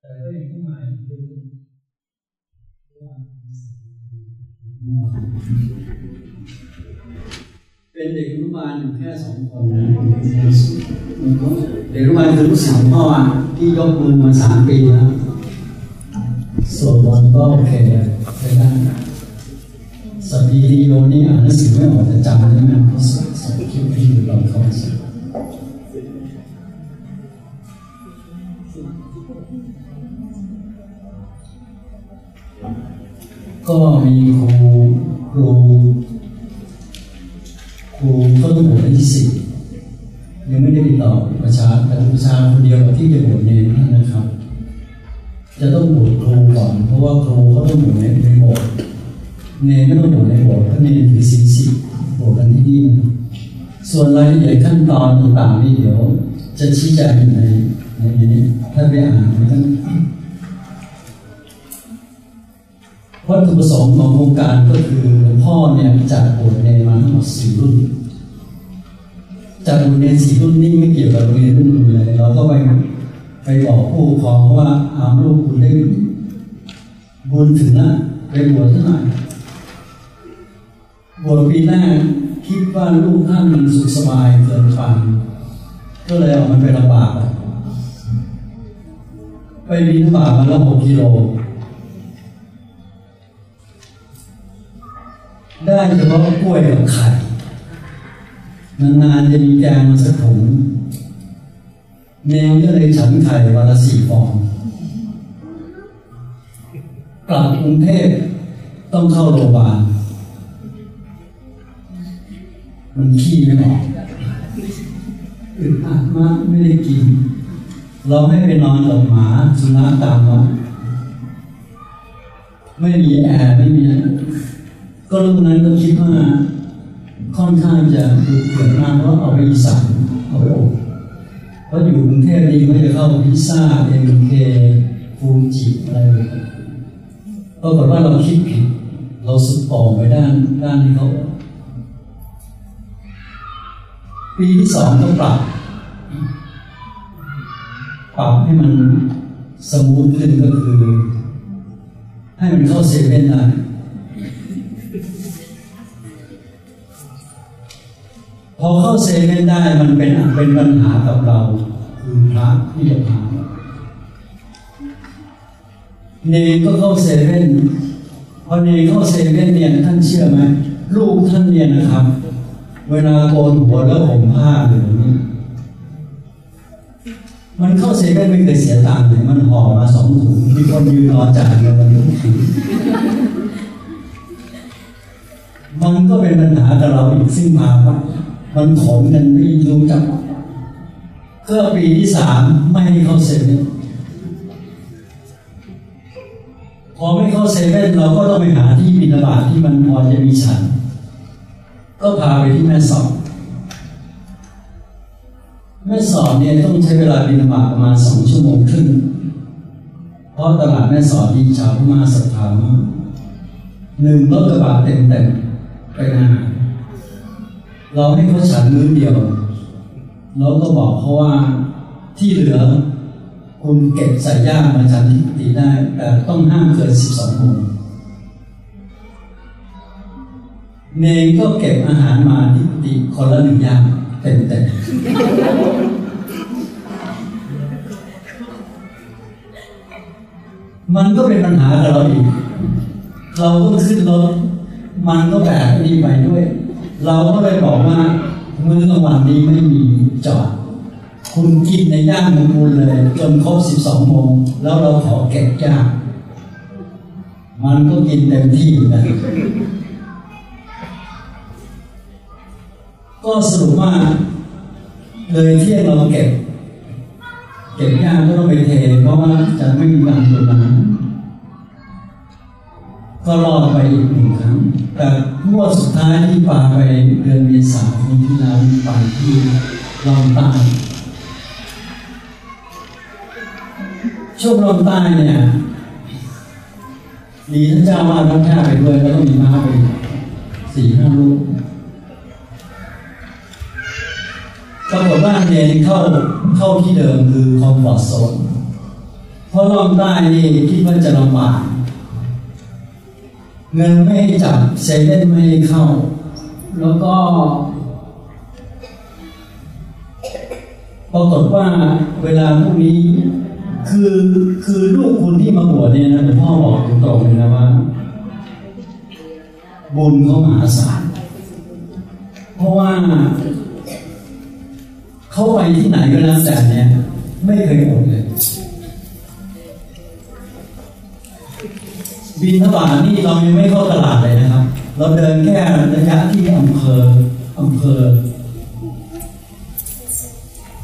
แต่ก็ยังไม่หมายถึงเป็นเด็กอนุบาลอยู่แค่สองคนเด็กอนุบาลคือลูกสาวพ่อที่ยกมือมาสามปีแล้วส่วนบอลก็โอเคใช้ได้สปีดีโยนี่อ่านหนังสือไม่ออกแต่จำได้ไหม เขาสอนสอนคิดที่เราเขาสอนก็มีครูครูครูเขาต้องบวชที่สิบยังไม่ได้ติดต่อประชาแต่ประชาคนเดียวที่จะบวชเนรนะครับ จะต้องบวชครูก่อน เพราะว่าครูเขาต้องบวชในในโบสถ์เนรไม่ต้องบวชในโบสถ์เพราะเนรถือศีลสิบบวชกันที่นี่นะ ส่วนรายละเอียดขั้นตอนต่างๆนี่เดี๋ยว จะชี้แจงในในนี้ถ้าไปอ่านมันก็วัตถุประสงค์ของโครงการก็คือหลวงพ่อเนี่ยจัดบวชเนรมาทั้งหมดสี่รุ่นจัดบวชเนรสี่รุ่นนี่ไม่เกี่ยวกับโรงเรียนรุ่นอื่นเลย เราก็ไปไปบอกผู้ปกครองว่าอาลูกคุณได้บุญถึงนะไปบวชเท่าไหร่บวชปีแรก คิดว่าลูกท่านมันสุขสบายเกินฝันก็เลยเอามันไปลำบากไปบินบาตมาแล้วหกกิโลได้เฉพาะกล้วยกับไข่นานๆจะมีแกงมาสักถุงเนวก็เลยฉันไข่วันละสี่ฟองกลับกรุงเทพต้องเข้าโรงพยาบาล มันขี้ไม่ออกอึดอัดมากไม่ได้กิน เราให้ไปนอนกับหมาสุนัขตามวัดไม่มีแอร์ไม่มีก็รุ่นนั้นก็คิดว่าค่อนข้างจะเกิดมากเพราะเอาไปอีสานเอาไปอบเพราะอยู่กรุงเทพนี่ไม่ได้เข้าพิซซ่าเอ็มเคฟูจิอะไรเลยปรากฏว่าเราคิดผิดเราสุดต่อไปด้านด้านที่เขา ปีที่สองก็ปรับปรับให้มันสมูทขึ้นก็คือ ให้มันเข้าเซเว่นได้พอเข้าเซเว่นได้มันเป็นเป็นปัญหากับเรา คือพระที่จะพาเนก็เข้าเซเว่นพอเนเข้าเซเว่นเนี่ยท่านเชื่อไหมลูกท่านเนี่ยนะครับ เวลาโกนหัวแล้วผมผ้าหรือนี่มันเข้าเซเว่นไม่เคยเสียตังค์เลยมันห่อมาสองถุงมีคนยืนรอจ่ายเงินมันทุกทีมันก็เป็นปัญหากับเราอีกซึ่งมาว่ามันขนกันไม่รู้จักก็ปีที่สามไม่ให้เข้าเซเว่นพอไม่เข้าเซเว่นเราก็ต้องไปหาที่บินาบาตที่มันพอจะมีฉัน ก็พาไปที่แม่สอดแม่สอดเนี่ยต้องใช้เวลาบินาบาประมาณสองชั่วโมงครึ่งเพราะตลาดแม่สอดที่ชาวพม่าศรัทธามากหนึ่งรถกระบะเต็มเต็มไปงานเราให้เขาฉันมื้อเดียวเราก็บอกเขาว่าที่เหลือ คุณเก็บใส่ย่างมาฉันที่ตีได้ แต่ต้องห้ามเกินสิบสองโมง เนงก็เก็บอาหารมาที่ตีคนละหนึ่งย่างเต็มเต็มมันก็เป็นปัญหากับเราอีก เราก็ขึ้นรถมันก็แบกนี่ไปด้วย เราก็เลยบอกว่ามื้อกลางวันนี้ไม่มีจอด คุณกินในย่างของคุณเลย จนครบสิบสองโมง แล้วเราขอเก็บย่าง มันก็กินเต็มที่นะ ก็สรุปว่า เลยเที่ยงเราเก็บ เก็บย่าก็ต้องไปเทเพราะว่าจะไม่มีการตุนน้ำก็รอดไปอีกหนึ่งครั้ง แต่งวดสุดท้ายที่ป่าไปเดือนเมษายนที่แล้วไปที่ลองใต้ช่วงลองใต้เนี่ยมีท่านเจ้าวาดท่านแค่ไปด้วยแล้วก็มีมาไปสี่ห้าลูก รากฏว่าเนนเข้าเข้าที่เดิมคือคอมฟอร์ทโซนเพราะรอบใต้นี่คิดว่าจะลำบากเงินไม่ให้จับเซเว่นไม่ให้เข้า แล้วก็ปรากฏว่าเวลาพวกนี้คือคือลูกคุณที่มาบวชเนี่ยนะหลวงพ่อบอกตรงๆเลยนะว่าบุญเขามหาศาลเพราะว่า เขาไปที่ไหนก็แล้วแต่เนี่ยไม่เคยอดเลยบินทบาทนี่เรายังไม่เข้าตลาดเลยนะครับ เราเดินแค่ระยะที่อำเภออำเภอ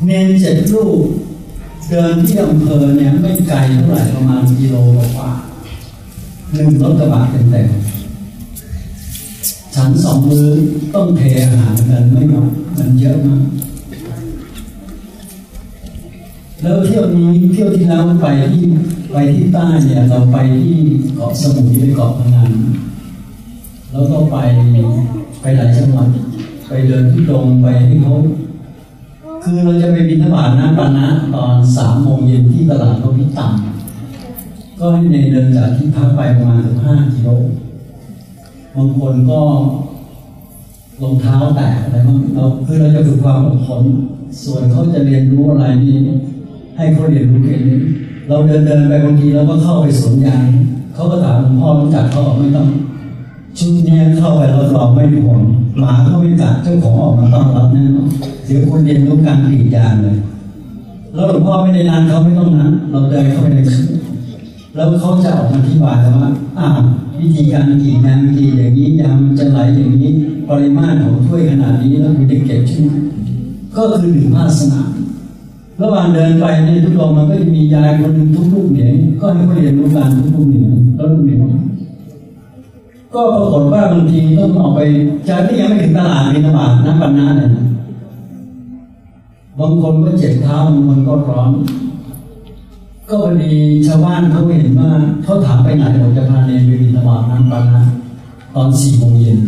เนนเจ็ดลูกเดินที่อำเภอเนี่ยไม่ไกลเท่าไหร่ประมาณกิโลกว่าหนึ่งรถกระบะเต็มๆฉันสองมือต้องเทอาหารกันไม่หมดมันเยอะมาก แล้วเที่ยวนี้เที่ยวที่แล้วไปที่ไปที่ใต้เนี่ยเราไปที่เกาะสมุยไปเกาะพะงันแล้วก็ไปไปหลายจังหวัดไปเดินที่ตรงไปให้เขาคือเราจะไปบินทบาทน้ำปานะตอนสามโมงเย็นที่ตลาดโลพิตัมก็ให้ในเดินจากที่พักไปประมาณสิบห้ากิโลบางคนก็รองเท้าแตกอะไรบ้างเราคือเราจะฝึกความอดทนส่วนเขาจะเรียนรู้อะไรนี่ ให้เขาเรียนรู้เองเราเดินเดินไปบางทีเราก็เข้าไปสวนยางเขาก็ถามหลวงพ่อรู้จักเขาบอไม่ต้องชุดเนี้เข้าไปเราเราไม่ห่วงหมาเขาไม่กัดเจ้าของออกมาต้อนรับแน่นอนเดี๋ยวคุณเรียนรู้การกรีดยางเลยแล้วหลวงพ่อไม่ได้นานเขาไม่ต้องนั้นเราเดินเข้าไปในชุดแล้วเขาจะออกมาอธิบายว่าอ่าวิธีการกีดยางกรีดอย่างนี้ยางมันจะไหลอย่างนี้ ปริมาตรของถ้วยขนาดนี้แล้วคุณจะเก็บใช่ไหมก็คือหนึ่งภาสนา ระหว่างเดินไปในทุกดงมันก็จะมียายคนหนึ่งทุกลูกเหนียวก็ให้เขาเรียนรู้การทุกลูกเหนียวแล้วลูกเหนียวก็ปรากฏว่าบางทีต้องออกไปจาที่ยังไม่ถึงตลาดมีตลาดน้ำปันน้าเนี่ยนะบางคนก็เจ็บเท้าบางคนก็ร้อน ก็พอดีชาวบ้านเขาเห็นว่าเขาถามไปไหนผมจะพาเนรไปบินตบาทน้ำปันนะตอนสี่โมงเย็น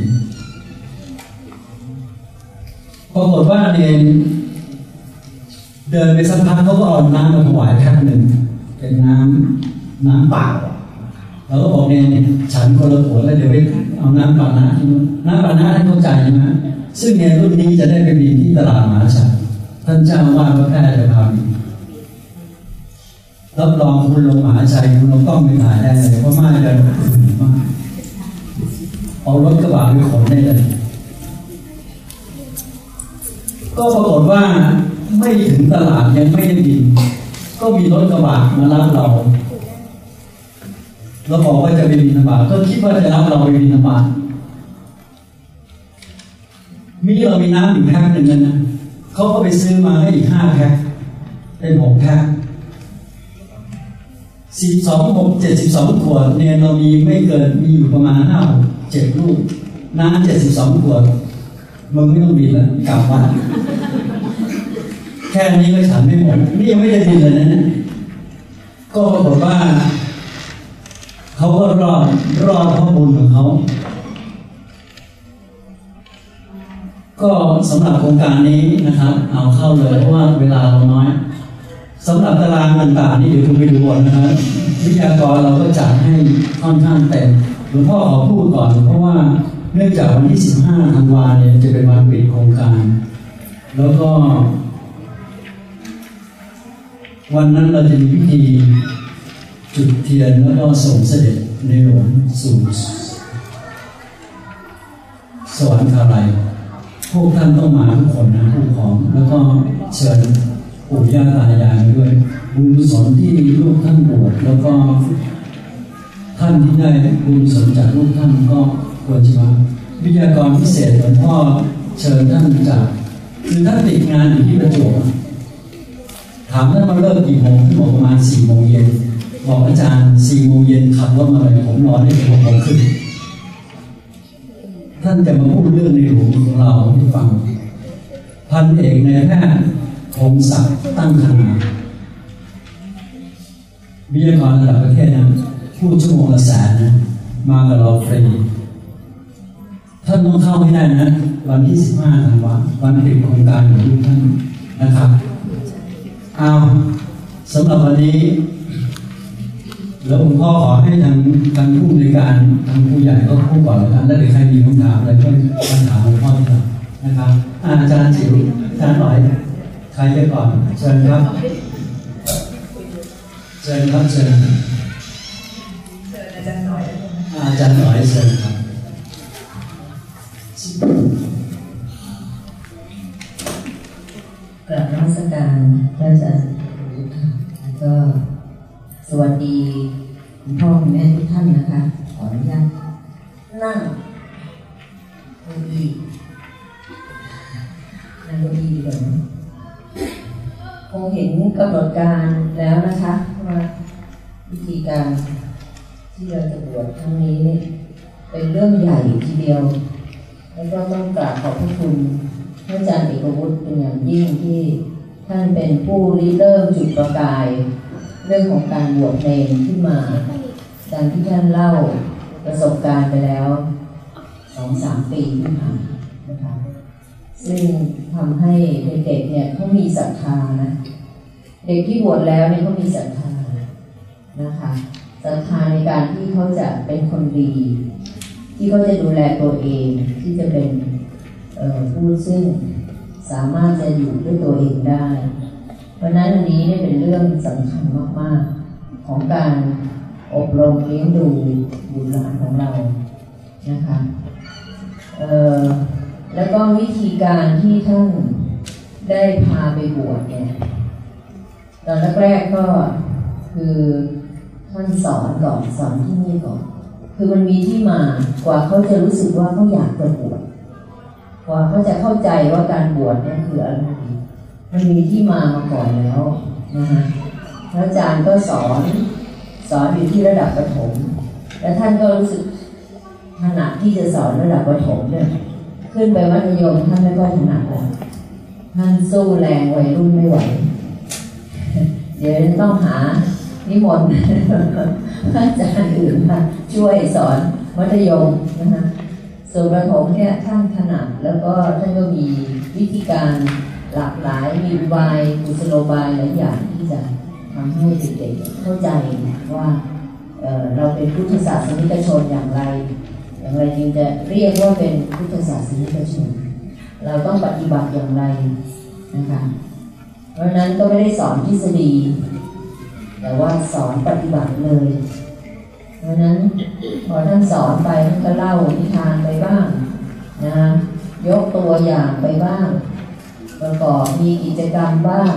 ปรากฏว่าเนร เดินไปสักพักเขาก็เอาน้ำมาถวายแพ็คหนึ่งเป็นน้ำน้ำเปล่าแล้วก็บอกเนี่ยฉันคนละขวดแล้วเดี๋ยวไปเอาน้ำปานะที่นู้นน้ำปานะท่านเข้าใจใช่ไหมซึ่งเนี่ยรุ่นนี้จะได้ไปบินที่ตลาดมหาชัยท่านเจ้าว่าพระแพทย์จะพาบินรับรองคุณลงมหาชัยคุณลงต้องไปถ่ายได้เลยเพราะมากเลยมากเอารถกระบะไปขนได้เลยก็ปรากฏว่า ไม่ถึงตลาดยังไม่ได้บิน ก็มีรถกระบะมารับเราเราบอกว่าจะไปบินธบาตก็คิดว่าจะรับเราไปบินธบาตมีเรามีน้ำอีกแพ็คหนึ่งนะเขาก็ไปซื้อมาให้อีกห้าแพ็คเป็นหกแพ็คสิบสองหกเจ็ดสิบสองขวดเนี่ยเรามีไม่เกินมีอยู่ประมาณห้าเจ็ดลูกน้ำเจ็ดสิบสองขวดมึงไม่ต้องบินแล้วกลับบ้าน แค่นี้ก็ฉันไม่หมดนี่ยังไม่ได้บินเลยนะก็ปรากฏว่าเขาก็รอดรอดเพราะบุญของเขา ก็สำหรับโครงการนี้นะครับ เอาเข้าเลยเพราะว่าเวลาเราน้อยสำหรับตารางต่างๆนี่เดี๋ยวคุณไปดูก่อนนะครับวิทยากรเราก็จัดให้ค่อนข้างเต็มหลวงพ่อขอพูดก่อน เพราะว่าเนื่องจากวันที่ 15ธันวาเนี่ยจะเป็นวันปิดโครงการ แล้วก็ วันนั้นเราจะมีพิธีจุดเทียนแล้วก็ส่งเสด็จในหลวงสู่สวรรคาลัยพวกท่านต้องมาทุกคนนะผู้ของแล้วก็เชิญปู่ย่าตายายด้วยบุญกุศลที่ลูกท่านบวชแล้วก็ท่านที่ได้บุญกุศลจากลูกท่านก็ควรจะมาวิทยากรพิเศษหลวงพ่อเชิญท่านจากคือท่านติดงานอยู่ที่ประจวบ ถามท่านมาเลิกกี่โมงที่บอกประมาณสี่โมงเย็นบอกอาจารย์สี่โมงเย็นขับรถมาเลยผมนอนได้หกโมงครึ่งท่านจะมาพูดเรื่องในหลวงของเราให้ฟังพันเอกในแพทย์พงศักดิ์ตั้งคณาวิทยากรระดับประเทศนะพูดชั่วโมงละแสนนะมากับเราฟรีท่านต้องเข้าให้ได้นะ วันที่สิบห้าธันวาวันปิดโครงการของท่านนะครับ เอาสำหรับวันนี้แล้วหลวงพ่อขอให้ทางทางผู้ในการทางผู้ใหญ่ก็พูดก่อนแล้วกันแล้วเดี๋ยวใครมีคำถามอะไรก็คำถามหลวงพ่อดีกว่านะครับอาจารย์จิ๋วอาจารย์หน่อยใครจะก่อนเชิญครับเชิญครับเชิญอาจารย์หน่อยอาจารย์หน่อยเชิญครับ นมัสการพระอาจารย์ทุกท่านแล้วก็สวัสดีคุณพ่อคุณแม่ทุกท่านนะคะ ขออนุญาตนั่งเก้าอี้นั่งเก้าอี้ดีกว่านคงเห็นกำหนดการแล้วนะคะว่าวิธีการที่เราจะบวชครั้งนี้เนี่ยเป็นเรื่องใหญ่ทีเดียว แล้วก็ต้องกราบขอบพระคุณ พระอาจารย์เอกวุฒิเป็นอย่างยิ่งที่ท่านเป็นผู้ริเริ่มจุดประกาย เรื่องของการบวชเพลงขึ้นมาดังที่ท่านเล่าประสบการณ์ไปแล้วสองสามปีที่ผ่านนะคะซึ่งทำให้เด็กๆเนี่ยเขามีศรัทธานะเด็กที่บวชแล้วเนี่ยเขามีศรัทธานะคะศรัทธาในการที่เขาจะเป็นคนดี ที่เขาจะดูแลตัวเองที่จะเป็น ผู้ซึ่งสามารถจะอยู่ด้วยตัวเองได้ เพราะนั้นอันนี้เนี่ยเป็นเรื่องสำคัญมาก ๆ ของการอบรมเลี้ยงดูบุตรหลานของเรานะคะแล้วก็วิธีการที่ท่านได้พาไปบวชเนี่ยตอนแรกๆก็คือท่านสอนก่อนสอนที่นี่ก่อน คือมันมีที่มากว่าเขาจะรู้สึกว่าเขาอยากจะบวช กว่าเขาจะเข้าใจว่าการบวชเนี่ยคืออะไรมันมีที่มามาก่อนแล้วนะฮะพระอาจารย์ก็สอนสอนอยู่ที่ระดับประถม และท่านก็รู้สึกถนัดที่จะสอนระดับประถมเนี่ยขึ้นไปมัธยมท่านไม่ค่อยถนัดแล้วท่านสู้แรงวัยรุ่นไม่ไหว เดี๋ยวต้องหานิมนต์อาจารย์อื่นมาช่วยสอนมัธยมนะคะ ส่วนประถมเนี่ยท่านถนัดแล้วก็ท่านก็มีวิธีการหลากหลายมีอุบายกุศโลบายหลายอย่างที่จะทำให้เด็กๆเข้าใจว่าเเราเป็นพุทธศาสนิกชนอย่างไร อย่างไรจึงจะเรียกว่าเป็นพุทธศาสนิกชน เราต้องปฏิบัติอย่างไรนะคะเพราะนั้นก็ไม่ได้สอนทฤษฎี แต่ว่าสอนปฏิบัติเลย เพราะนั้นพอท่านสอนไปท่านก็เล่านิทานไปบ้างนะยกตัวอย่างไปบ้าง ประกอบมีกิจกรรมบ้าง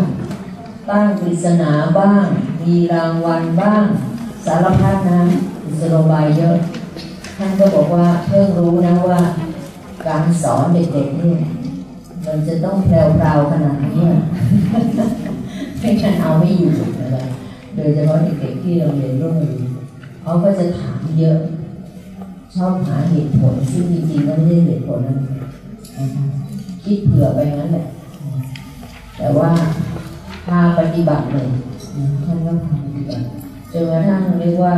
ตั้งปริศนาบ้าง มีรางวัลบ้าง สารพัดนะกุศโลบายเยอะ ท่านก็บอกว่าเพิ่งรู้นะว่า การสอนเด็กๆเนี่ยมันจะต้องแพรวๆขนาดนี้ให้ฉันเอาไม่อยู่อะไรโดยเฉพาะเด็กๆที่เราเรียนร่วมอยู่ เขาก็จะถามเยอะ ชอบหาเหตุผลซึ่งจริงๆก็ไม่ใช่เหตุผลนะคะคิดเผื่อไปงั้นแหละแต่ว่าพาปฏิบัติเลยท่านก็พาปฏิบัติจนกระทั่งเรียกว่า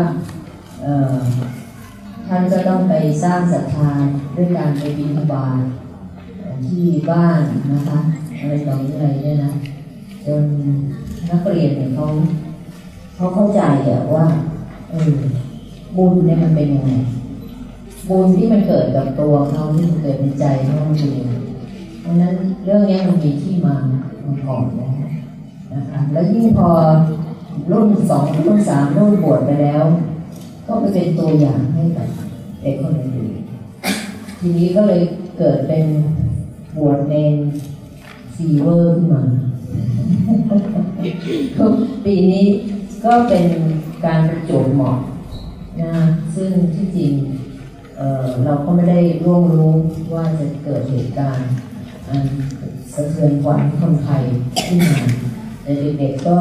ท่านก็ต้องไปสร้างศรัทธาด้วยการไปบิณฑบาตที่บ้านนะคะอะไรต่ออะไรเนี่ยนะจนนักเรียนเนี่ยเขาเขาเข้าใจอะว่า เออบุญเนี่ยมันเป็นยังไงบุญที่มันเกิดกับตัวเขาที่มันเกิดในใจเขามันเป็นยังไงเพราะนั้นเรื่องนี้มันมีที่มามาก่อนแล้วนะคะแล้วยิ่งพอรุ่นสองรุ่นสามรุ่นบวชไปแล้ว ก็ไปเป็นตัวอย่างให้กับเด็กคนอื่นทีนี้ก็เลยเกิดเป็นบวชเนนซีเวอร์ขึ้นมาปีนี้ก็เป็น การประจวบเหมาะนะซึ่งที่จริงเเราก็ไม่ได้ร่วงรู้ว่าจะเกิดเหตุการณ์สะเทือนขวัญคนไทยขึ้นมาแต่เด็กๆก็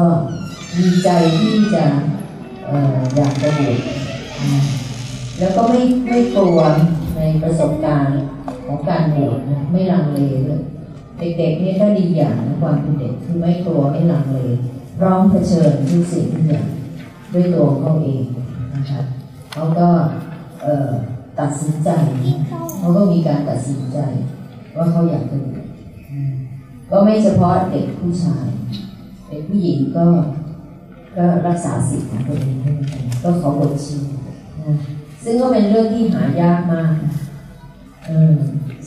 ดีใจที่จะออยากจะบวชแล้วก็ไม่ไม่กลัวในประสบการณ์ของการบวชนะไม่ลังเลเลยเด็กๆนี่ก็ดีอย่างนะความเป็นเด็กคือไม่กลัวไม่ลังเลพร้อมเผชิญทุกสิ่งทุกอย่าง ด้วยตัวเขาเองนะคะเขาก็ตัดสินใจเขาก็มีการตัดสินใจว่าเขาอยากจะบวชอืมก็ไม่เฉพาะเด็กผู้ชายเด็กผู้หญิงก็ก็รักษาสิทธิ์ของตัวเองด้วยกันก็ขอบทชีนะซึ่งก็เป็นเรื่องที่หายากมาก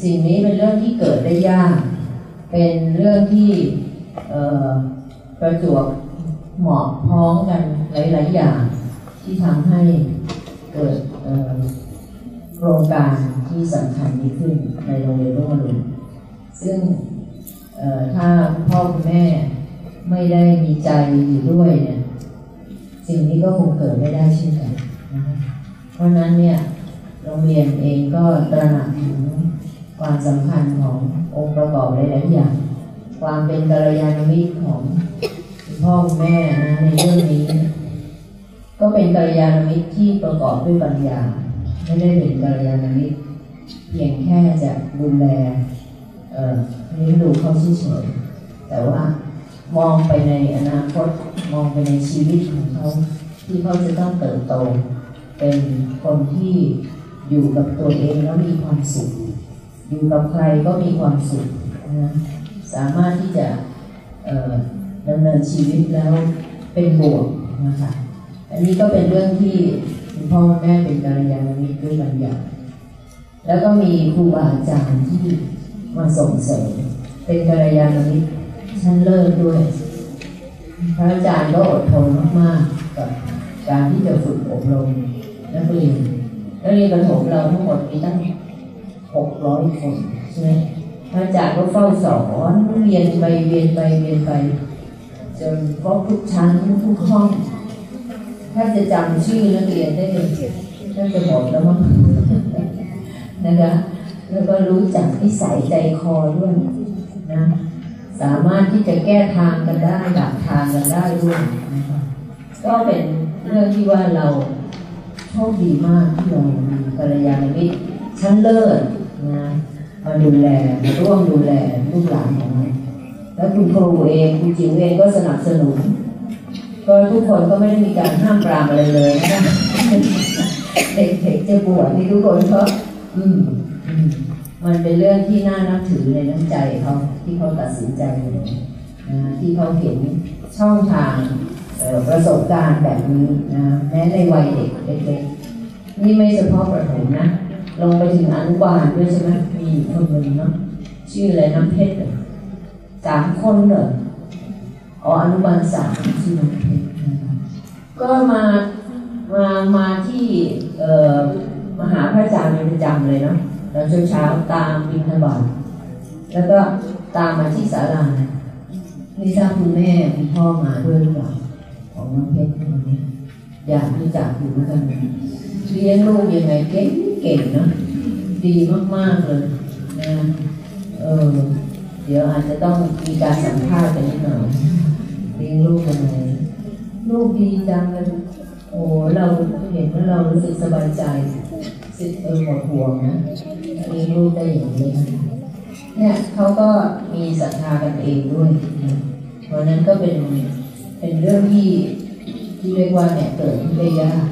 สิ่งนี้เป็นเรื่องที่เกิดได้ยาก เป็นเรื่องที่ประจวบ เหมาะพ้องกันหลาย ๆ อย่าง ที่ทำให้เกิดโครงการที่สำคัญนี้ขึ้นในโรงเรียนรุ่งอรุซึ่งถ้าพ่อคุณแม่ไม่ได้มีใจอยู่ด้วยเนี่ยสิ่งนี้ก็คงเกิดไม่ได้เช่นกันนะคะเพราะนั้นเนี่ยโรงเรียนเองก็ตระหนักถึงความสำคัญขององค์ประกอบหลายๆอย่าง ความเป็นกัลยาณมิตรของ พ่อคุณแม่นะในเรื่องนี้ ก็เป็นกัลยาณมิตรที่ประกอบด้วยปัญญา ไม่ได้เป็นกัลยาณมิตรเพียงแค่จะดูแลเอ่อเลี้ยงดูเขาเฉยๆแต่ว่ามองไปในอนาคตมองไปในชีวิตของเขาที่เขาจะต้องเติบโต เป็นคนที่อยู่กับตัวเองแล้วมีความสุข อยู่กับใครก็มีความสุขนะสามารถที่จะ ดำเนินชีวิตแล้วเป็นบวกนะคะอันนี้ก็เป็นเรื่องที่คุณพ่อแม่เป็นกัลยาณมิตรด้วยบางอย่างแล้วก็มีครูบาอาจารย์ที่มาส่งเสริมเป็นกัลยาณมิตรชั้นเลิศด้วย พระอาจารย์ก็อดทนมากๆกับการที่จะฝึกอบรมนักเรียนนักเรียนประถมเราทั้งหมดมีตั้งหกร้อยคนใช่ไหมพระอาจารย์ก็เฝ้าสอนเรียนไปเรียนไปเรียนไป จนครบทุกชั้นทุกห้อง ถ้าจะจำชื่อนักเรียนได้เลยถ้าจะหมดแล้วมั้งนะคะแล้วก็รู้จักนิสัยใจคอด้วยนะสามารถที่จะแก้ทางกันได้ดักทางกันได้ด้วยนะคะก็เป็นเรื่องที่ว่าเราโชคดีมากที่เรามีกัลยาณมิตรชั้นเลิศนะมาดูแลมาร่วมดูแลลูกหลานของเรา แล้วคุณครูเองคุณจิ๋วเองก็สนับสนุน ก็ทุกคนก็ไม่ได้มีการห้ามปรามอะไรเลยนะเด็กๆจะบวชนี่ทุกคนก็อืมมันเป็นเรื่องที่น่านับถือในน้ำใจเขาที่เขาตัดสินใจนะที่เขาเห็นช่องทางประสบการณ์แบบนี้นะแม้ในวัยเด็กเล็กๆนี่ไม่เฉพาะประถมนะ ลงไปถึงอนุบาลด้วยใช่ไหมมีคนหนึ่งเนาะชื่ออะไรน้ำเพชรเหรอ สามคนเหรออ๋ออนุบาลสามชื่น้ำเพชรนะคะก็มามามาที่เอ่อมหาพระอาจารย์เป็นประจำเลยเนาะตอนเช้าๆตามบิณฑบาตแล้วก็ตามมาที่ศาลาไม่ทราบคุณแม่คุณพ่อมาด้วยหรือเปล่าของน้องเพชรคนนี้อยากรู้จักอยู่เหมือนกันเลี้ยงลูกยังไงเก่งเก่งๆเนาะดีมากๆเลยนะเออ ดี๋ยวอาจจะต้องมีการสัมภาษณ์กันนิดหน่อยเลี้ยงลูกยังไงลูกดีจังเลยโอ้เราเห็นแล้วเรารู้สึกสบายใจสึกเออหมดห่วงนะมีลูกได้อย่างนี้นะเนี่ยเขาก็มีศรัทธากันเองด้วยเพราะนั้นก็เป็นเป็นเรื่องที่ที่เรียกว่าเนี่ยเกิดขึ้นได้ยาก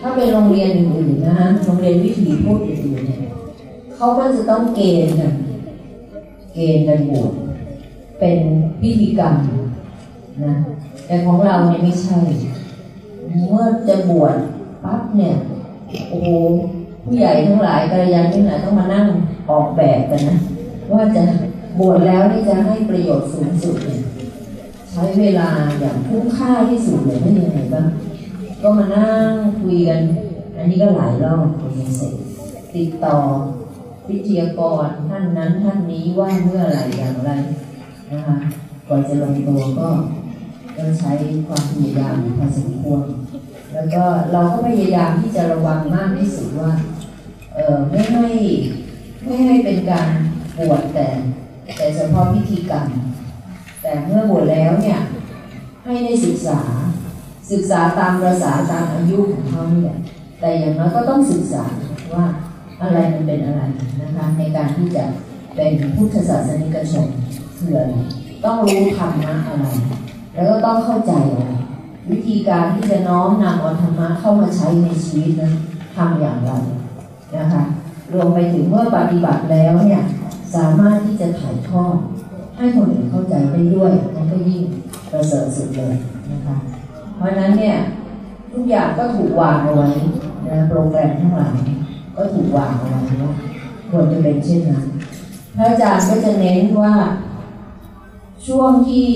ถ้าเป็นโรงเรียนอื่นๆนะฮะโรงเรียนวิถีพุทธอื่นๆเนี่ยเขาก็จะต้องเกณฑ์กัน เกณฑ์กันบวชเป็นพิธีกรรมนะแต่ของเราเนี่ยไม่ใช่ เมื่อจะบวชปั๊บเนี่ยโอ้โหผู้ใหญ่ทั้งหลายกัลยาณทั้งหลายต้องมานั่งออกแบบกันนะ ว่าจะบวชแล้วนี่จะให้ประโยชน์สูงสุดเนี่ยใช้เวลาอย่างคุ้มค่าที่สุดเลยไม่ยังไงบ้างก็มานั่งคุยกัน อันนี้ก็หลายรอบคุยเสร็จติดต่อ วิทยากรท่านนั้นท่านนี้ว่าเมื่อไหร่อย่างไรนะคะก่อนจะลงตัวก็ก็ใช้ความพยายามพอสมควรแล้วก็เราก็พยายามที่จะระวังมากที่สุดว่าเออไม่ให้ไม่ให้เป็นการบวชแต่ แต่เฉพาะพิธีกรรมแต่เมื่อบวชแล้วเนี่ยให้ได้ศึกษาศึกษาตามประษาตามอายุของเขาเนี่ยแต่อย่างน้อยก็ต้องศึกษาว่า อะไรมันเป็นอะไรนะคะในการที่จะเป็นพุทธศาสนิกชนคืออะไรต้องรู้ธรรมะอะไร แล้วก็ต้องเข้าใจอะไรวิธีการที่จะน้อมนำเอาธรรมะเข้ามาใช้ในชีวิตนั้นทำอย่างไรนะคะรวมไปถึงเมื่อปฏิบัติแล้วเนี่ยสามารถที่จะถ่ายทอดให้คนอื่นเข้าใจได้ด้วยนั่นก็ยิ่งประเสริฐสุดเลยนะคะเพราะฉะนั้นเนี่ยทุกอย่างก็ถูกวางเอาไว้นะโปรแกรมทั้งหลาย ก็ถูกวางเอาไว้ว่าควรจะเป็นเช่นนั้น พระอาจารย์ก็จะเน้นว่าช่วงที่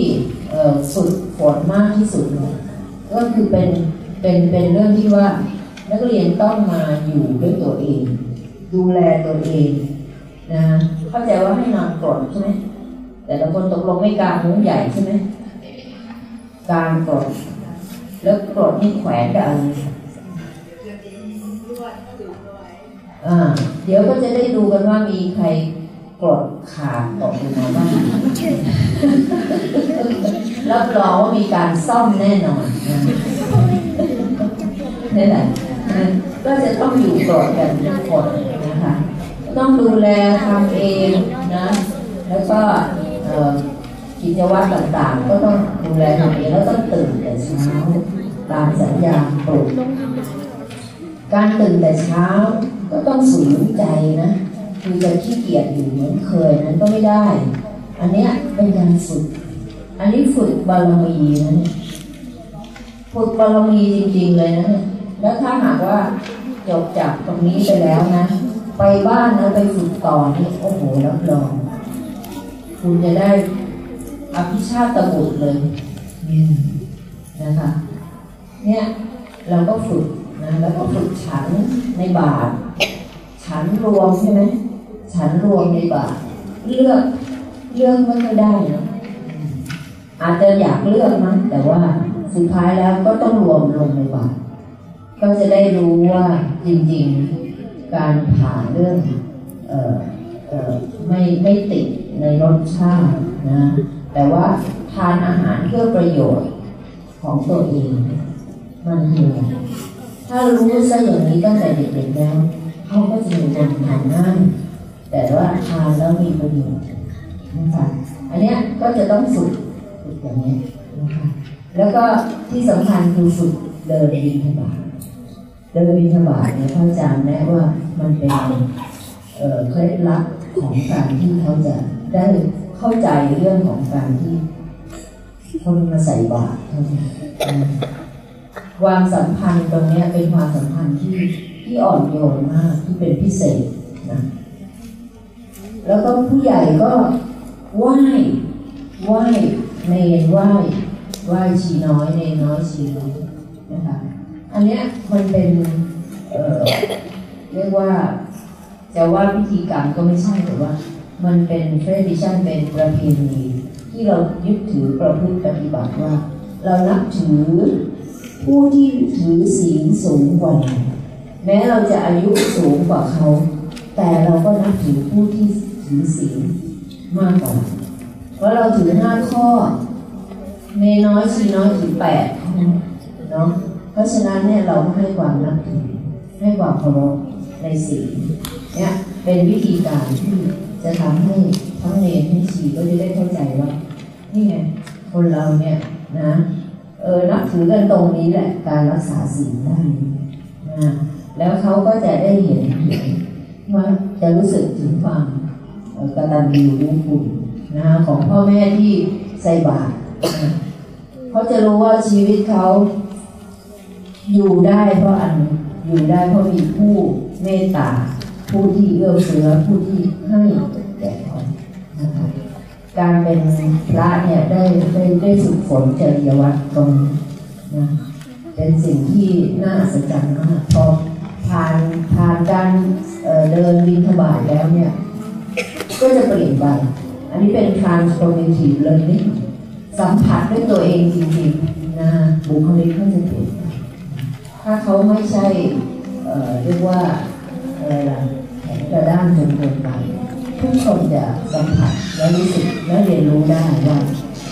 ฝึกฝนมากที่สุดเนี่ยก็คือเป็นเป็นเป็นเรื่องที่ว่านักเรียนต้องมาอยู่ด้วยตัวเอง ดูแลตัวเองนะเข้าใจว่าให้นอนกรดใช่ไหมแต่ละคนตกลงไม่กลางมุ้งใหญ่ใช่ไหมกางกรดแล้วกรดนี่แขวนกับอะไร เดี๋ยวก็จะได้ดูกันว่ามีใครกรดขาดตกลงมาบ้างรับรองว่ามีการซ่อมแน่นอนนะนี่แหละก็จะต้องอยู่กรดกันทุกคนนะคะ ต้องดูแลทำเองนะ แล้วก็กิจวัตรต่างๆ ก็ต้องดูแลทำเองแล้วต้องตื่นแต่เช้าตามสัญญาปลุกการตื่นแต่เช้า ก็ต้องสูงใจนะคือจะขี้เกียจอยู่เหมือนเคยนั้นก็ไม่ได้ อันเนี้ยเป็นการฝึก อันนี้ฝึกบารมีนะเนี่ยฝึกบารมีจริงๆเลยนะแล้วถ้าหากว่าจบจากตรงนี้ไปแล้วนะ ไปบ้านนะไปฝึกต่อนี่โอ้โหรับรอง คุณจะได้อภิชาติบุตรเลยนะคะ เนี่ยเราก็ฝึก นะแล้วก็ฝึกฉันในบาท ฉันรวมใช่ไหมฉันรวมในบาท เลือกเลือกไม่ค่อยได้นะอาจจะอยากเลือกมั้งแต่ว่าสุดท้ายแล้วก็ต้องรวมลงในบาท ก็จะได้รู้ว่าจริงๆการผ่านเรื่องเออเออไม่ไม่ติดในรสชาตินะแต่ว่าทานอาหารเพื่อประโยชน์ของตัวเอง มันคือ ถ้ารู้ซะอย่างนี้ตั้งแต่เด็กๆแล้วเขาก็จะมีคนทานง่ายแต่ว่าทานแล้วมีประโยชน์นะคะอันนี้ก็จะต้องฝึกฝึกอย่างนี้นะคะแล้วก็ที่สำคัญคือฝึกเดินบินทบาทเดินบินทบาทเนี่ยพระอาจารย์แนะว่ามันเป็นเคล็ดลับของการที่เขาจะได้เข้าใจเรื่องของการที่เขามาใส่บาตร ความสัมพันธ์ตรงนี้เป็นความสัมพันธ์ที่ที่อ่อนโยนมากที่เป็นพิเศษนะแล้วก็ผู้ใหญ่ก็ไหว้ไหว้เนรไหว้ไหว้ชีน้อยเนน้อยชีน้อยนะคะอันเนี้ยมันเป็นเออเรียกว่าจะว่าพิธีกรรมก็ไม่ใช่แต่ว่า มันเป็นเทรดิชันเป็นประเพณีที่เรายึดถือประพฤติปฏิบัติว่า เรานับถือ ผู้ที่ถือศีลสูงกว่าแม้เราจะอายุสูงกว่าเขา แต่เราก็นับถือผู้ที่ถือศีลมากกว่า เพราะเราถือห้าข้อเมน้อยชีน้อยถือแปดเนาะเพราะฉะนั้นเนี่ยเราให้ความนับถือให้ความเคารพในศีลเนี่ยเป็นวิธีการที่จะทำให้ทั้งเนรทั้งชีก็จะได้เข้าใจว่านี่ไงคนเราเนี่ยนะ เออนับถือกันตรงนี้แหละ การรักษาศีลได้นะแล้วเขาก็จะได้เห็นว่าจะรู้สึกถึงความกตัญญูรู้คุณนะของพ่อแม่ที่ใส่บาตรเขาจะรู้ว่าชีวิตเขาอยู่ได้เพราะอันอยู่ได้เพราะมีผู้เมตตา ผู้ที่เอื้อเฟื้อผู้ที่ให้แก่เขานะคะ การเป็นพระเนี่ยได้ได้ได้ฝึกฝนจริยวัตรตรงนะเป็นสิ่งที่น่าสัศจรรย์มากพอผ่านผ่านการเดินบินทบาทแล้วเนี่ย ก็จะเปลี่ยนไป อันนี้เป็น transformative learning สัมผัสด้วยตัวเองจริงๆนะบุคลิกเขาจะเปลี่ยนถ้าเขาไม่ใช่เรียกว่าอะไรล่ะแข็งกระด้างจนเกินไป ทุกคนจะสัมผัสและรู้สึกและเรียนรู้ได้ว่า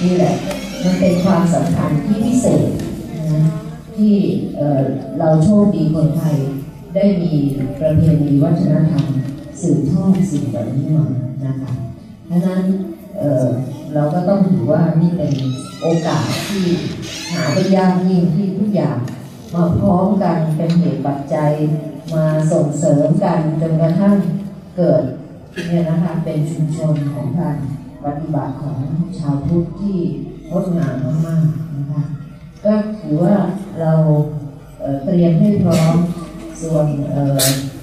นี่แหละมันเป็นความสำคัญที่พิเศษนะที่เราโชคดีคนไทยได้มีประเพณีวัฒนธรรมสืบทอดสิ่งแบบนี้มานะคะดังนั้นเเราก็ต้องถือว่านี่เป็นโอกาสที่หาได้ยากยิ่งที่ทุกอย่างมาพร้อมกันเป็นเหตุปัจจัยมาส่งเสริมกันจนกระทั่งเกิด เนี่ยนะคะเป็นชุมชนของท่านปฏิบัติของชาวพุทธที่งดงามมากๆนะคะก็ถือว่าเราเตรียมให้พร้อมส่วน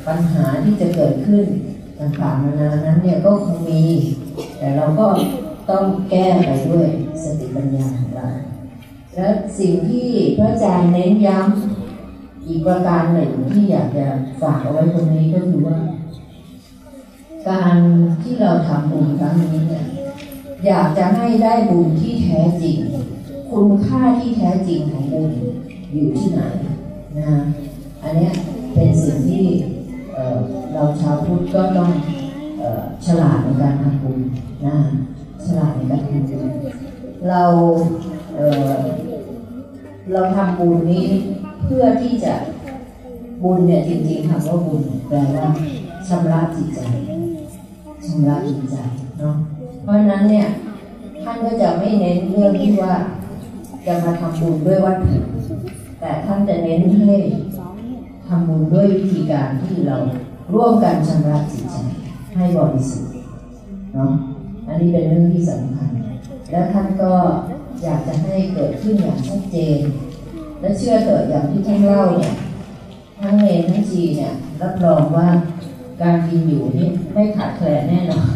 ปัญหาที่จะเกิดขึ้นต่างๆนานานั้นเนี่ยก็คงมี แต่เราก็ต้องแก้ไปด้วยสติปัญญาของเราและสิ่งที่พระอาจารย์เน้นย้ำอีกประการหนึ่งที่อยากจะฝากเอาไว้ตรงนี้ก็คือว่า การที่เราทำบุญครั้งนี้เนี่ยอยากจะให้ได้บุญที่แท้จริง คุณค่าที่แท้จริงของบุญอยู่ที่ไหนนะอันเนี้ยเป็นสิ่งที่เเราชาวพุทธก็ต้องออฉลาดในการทำบุญนะฉลาดในการทำบุญเราเเราทำบุญนี้เพื่อที่จะบุญเนี่ยจริงๆคำว่าบุญแปลว่าชำระจิตใจ ชำระจิตใจเนาะเพราะฉะนั้นเนี่ยท่านก็จะไม่เน้นเรื่องที่ว่าจะมาทำบุญด้วยวัตถุแต่ท่านจะเน้นให้ทำบุญด้วยวิธีการที่เราร่วมกันชำระจิตใจให้บริสุทธิ์เนาะอันนี้เป็นเรื่องที่สำคัญ และท่านก็อยากจะให้เกิดขึ้นอย่างชัดเจน และเชื่อเถิดอย่างที่ท่านเล่าเนี่ยทั้งเนทั้งจีเนี่ยรับรองว่า การกินอยู่นี่ไม่ขาดแคลนแน่นอน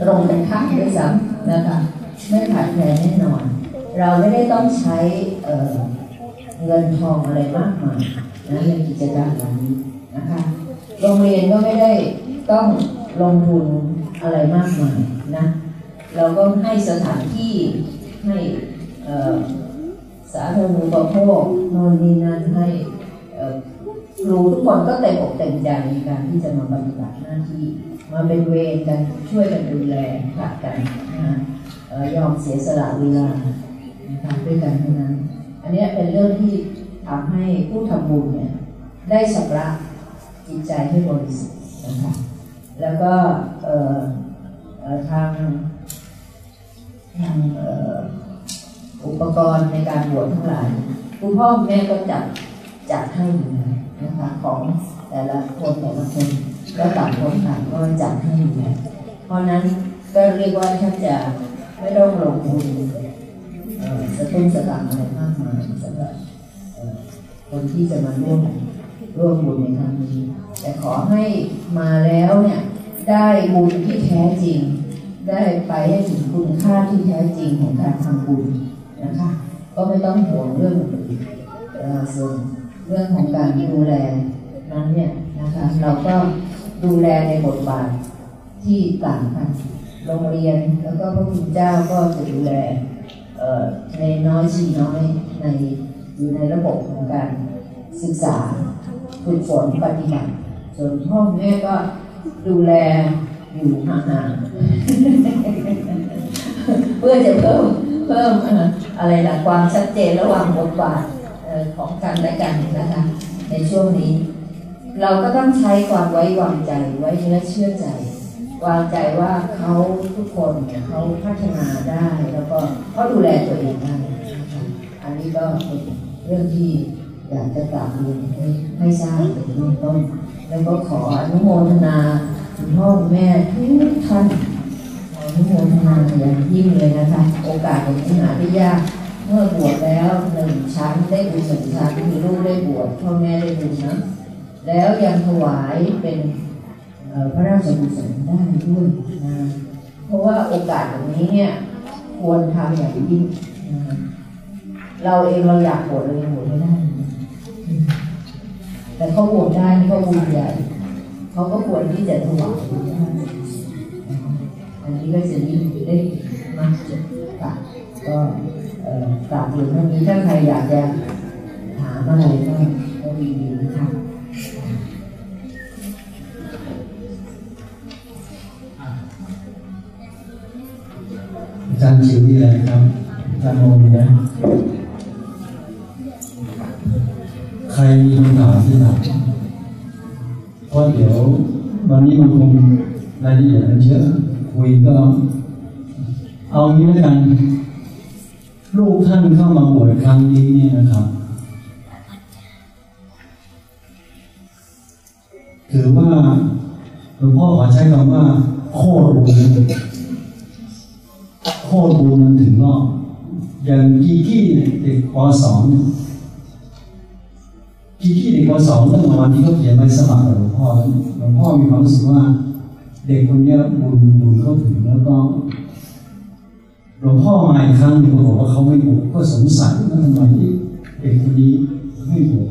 ตรงกันข้ามด้วยซ้ำนะคะไม่ขาดแคลนแน่นอน เราไม่ได้ต้องใช้เอ่อเงินทองอะไรมากมายนะในกิจกรรมเหล่านี้นะคะโรงเรียนก็ไม่ได้ต้องลงทุนอะไรมากมายนะ เราก็ให้สถานที่ให้เอ่อสาธารณูปโภคโนนนี่นั่นให้เอ่อ ครูทุกคนก็เต็มอกเต็มใจในการที่จะมาปฏิบัติหน้าที่ มาเป็นเวรกันช่วยกันดูแลผลักกันนะยอมเสียสละเวลานะคะด้วยกันเท่านั้น อันนี้เป็นเรื่องที่ทำให้ผู้ทำบุญเนี่ยได้ชำระจิตใจให้บริสุทธิ์นะคะแล้วก็ทางทางอ,อุปกรณ์ในการบวชทั้งหลายคุณพ่อคุณแม่ก็จัดจัดให้อยู่แล้ว นะคะของแต่ละคนแต่ละคนก็ต่างคนต่างก็จัดให้อยู่แล้วเพราะนั้นก็เรียกว่าท่านจะไม่ต้องลงทุนเอ่อสตุ้นสตางค์อะไรมากมายสำหรับคนที่จะมาร่วมร่วมบุญในครั้งนี้แต่ขอให้มาแล้วเนี่ยได้บุญที่แท้จริง ได้ไปให้ถึงคุณค่าที่แท้จริงของการทำบุญนะคะ ก็ไม่ต้องห่วงเรื่องส่วน เรื่องของการดูแลนั้นเนี่ยนะคะเราก็ดูแลในบทบาทที่ต่างกันโรงเรียนแล้วก็พระคุณเจ้าก็จะดูแลในน้อยชีน้อยในอยู่ในระบบของการศึกษาฝึกฝนปฏิบัติส่วนพ่อแม่ก็ดูแลอยู่ห่างๆเพื่อจะเพิ่มเพิ่มอะไรล่ะความชัดเจนระหว่างบทบาท ออของกันและกันนะคะในช่วงนี้ เราก็ต้องใช้ความไว้วางใจไว้เนื้อเชื่อใจ วางใจว่าเขาทุกคนเขาพัฒนาได้แล้วก็เขาดูแลตัวเองได้อันนี้ก็เป็นเรื่องที่อยากจะกราบเรียนให้ให้ทราบเป็นเบื้องต้นแล้วก็ขออนุโมทนาคุณพ่อคุณแม่ทุกท่านขออนุโมทนาอย่างยิ่งเลยนะคะ โอกาสอย่างนี้หาได้ยาก เมื่อบวชแล้วหนึ่งชั้นได้บุญหนึ่งชั้นคือลูกได้บวชพ่อแม่ได้บุญนะแล้วยังถวายเป็นพระราชกุศลได้ด้วยนะเพราะว่าโอกาสแบบนี้เนี่ยควรทำอย่างยิ่งเราเองเราอยากบวชเรายังบวชไม่ได้ แต่เขาบวชได้เขาบุญใหญ่เขาก็ควรที่จะถวายอันนี้ก็จะยิ่งได้มากจะกราก็ เอ่อกราบเรียนเท่านี้ถ้าใครอยากจะถามอะไรก็ก็ดีๆนะคะอาจารย์ชิวนี่แหละครับอาจารย์โมมีนะใครมีคำถามที่ถามเพราะเดี๋ยววันนี้มันคงรายละเอียดมันเยอะคุยก็เอางี้แล้วกัน ลูกท่านเข้ามาบวชครั้งนี้เนี่ยนะครับ ถือว่าหลวงพ่อขอใช้คำว่า โคตรบุญเลยษบุญมันถึงนอกอย่างกี้กี้เนี่ยเด็กปสองกี่กี้กี้เด็กปสองเมื่อวันที่เขาเขียนใบสมัครหลวงพ่อหลวงพ่อมีความรู้สึกว่า เด็กคนนี้บุญบุญเขาถึงแล้วก็ หลวงพ่อมาอีกครั้งหนึงบอกว่าเขาไม่บวชก็สงสัยว่าทำไมเด็กคนนี้ไม่บวช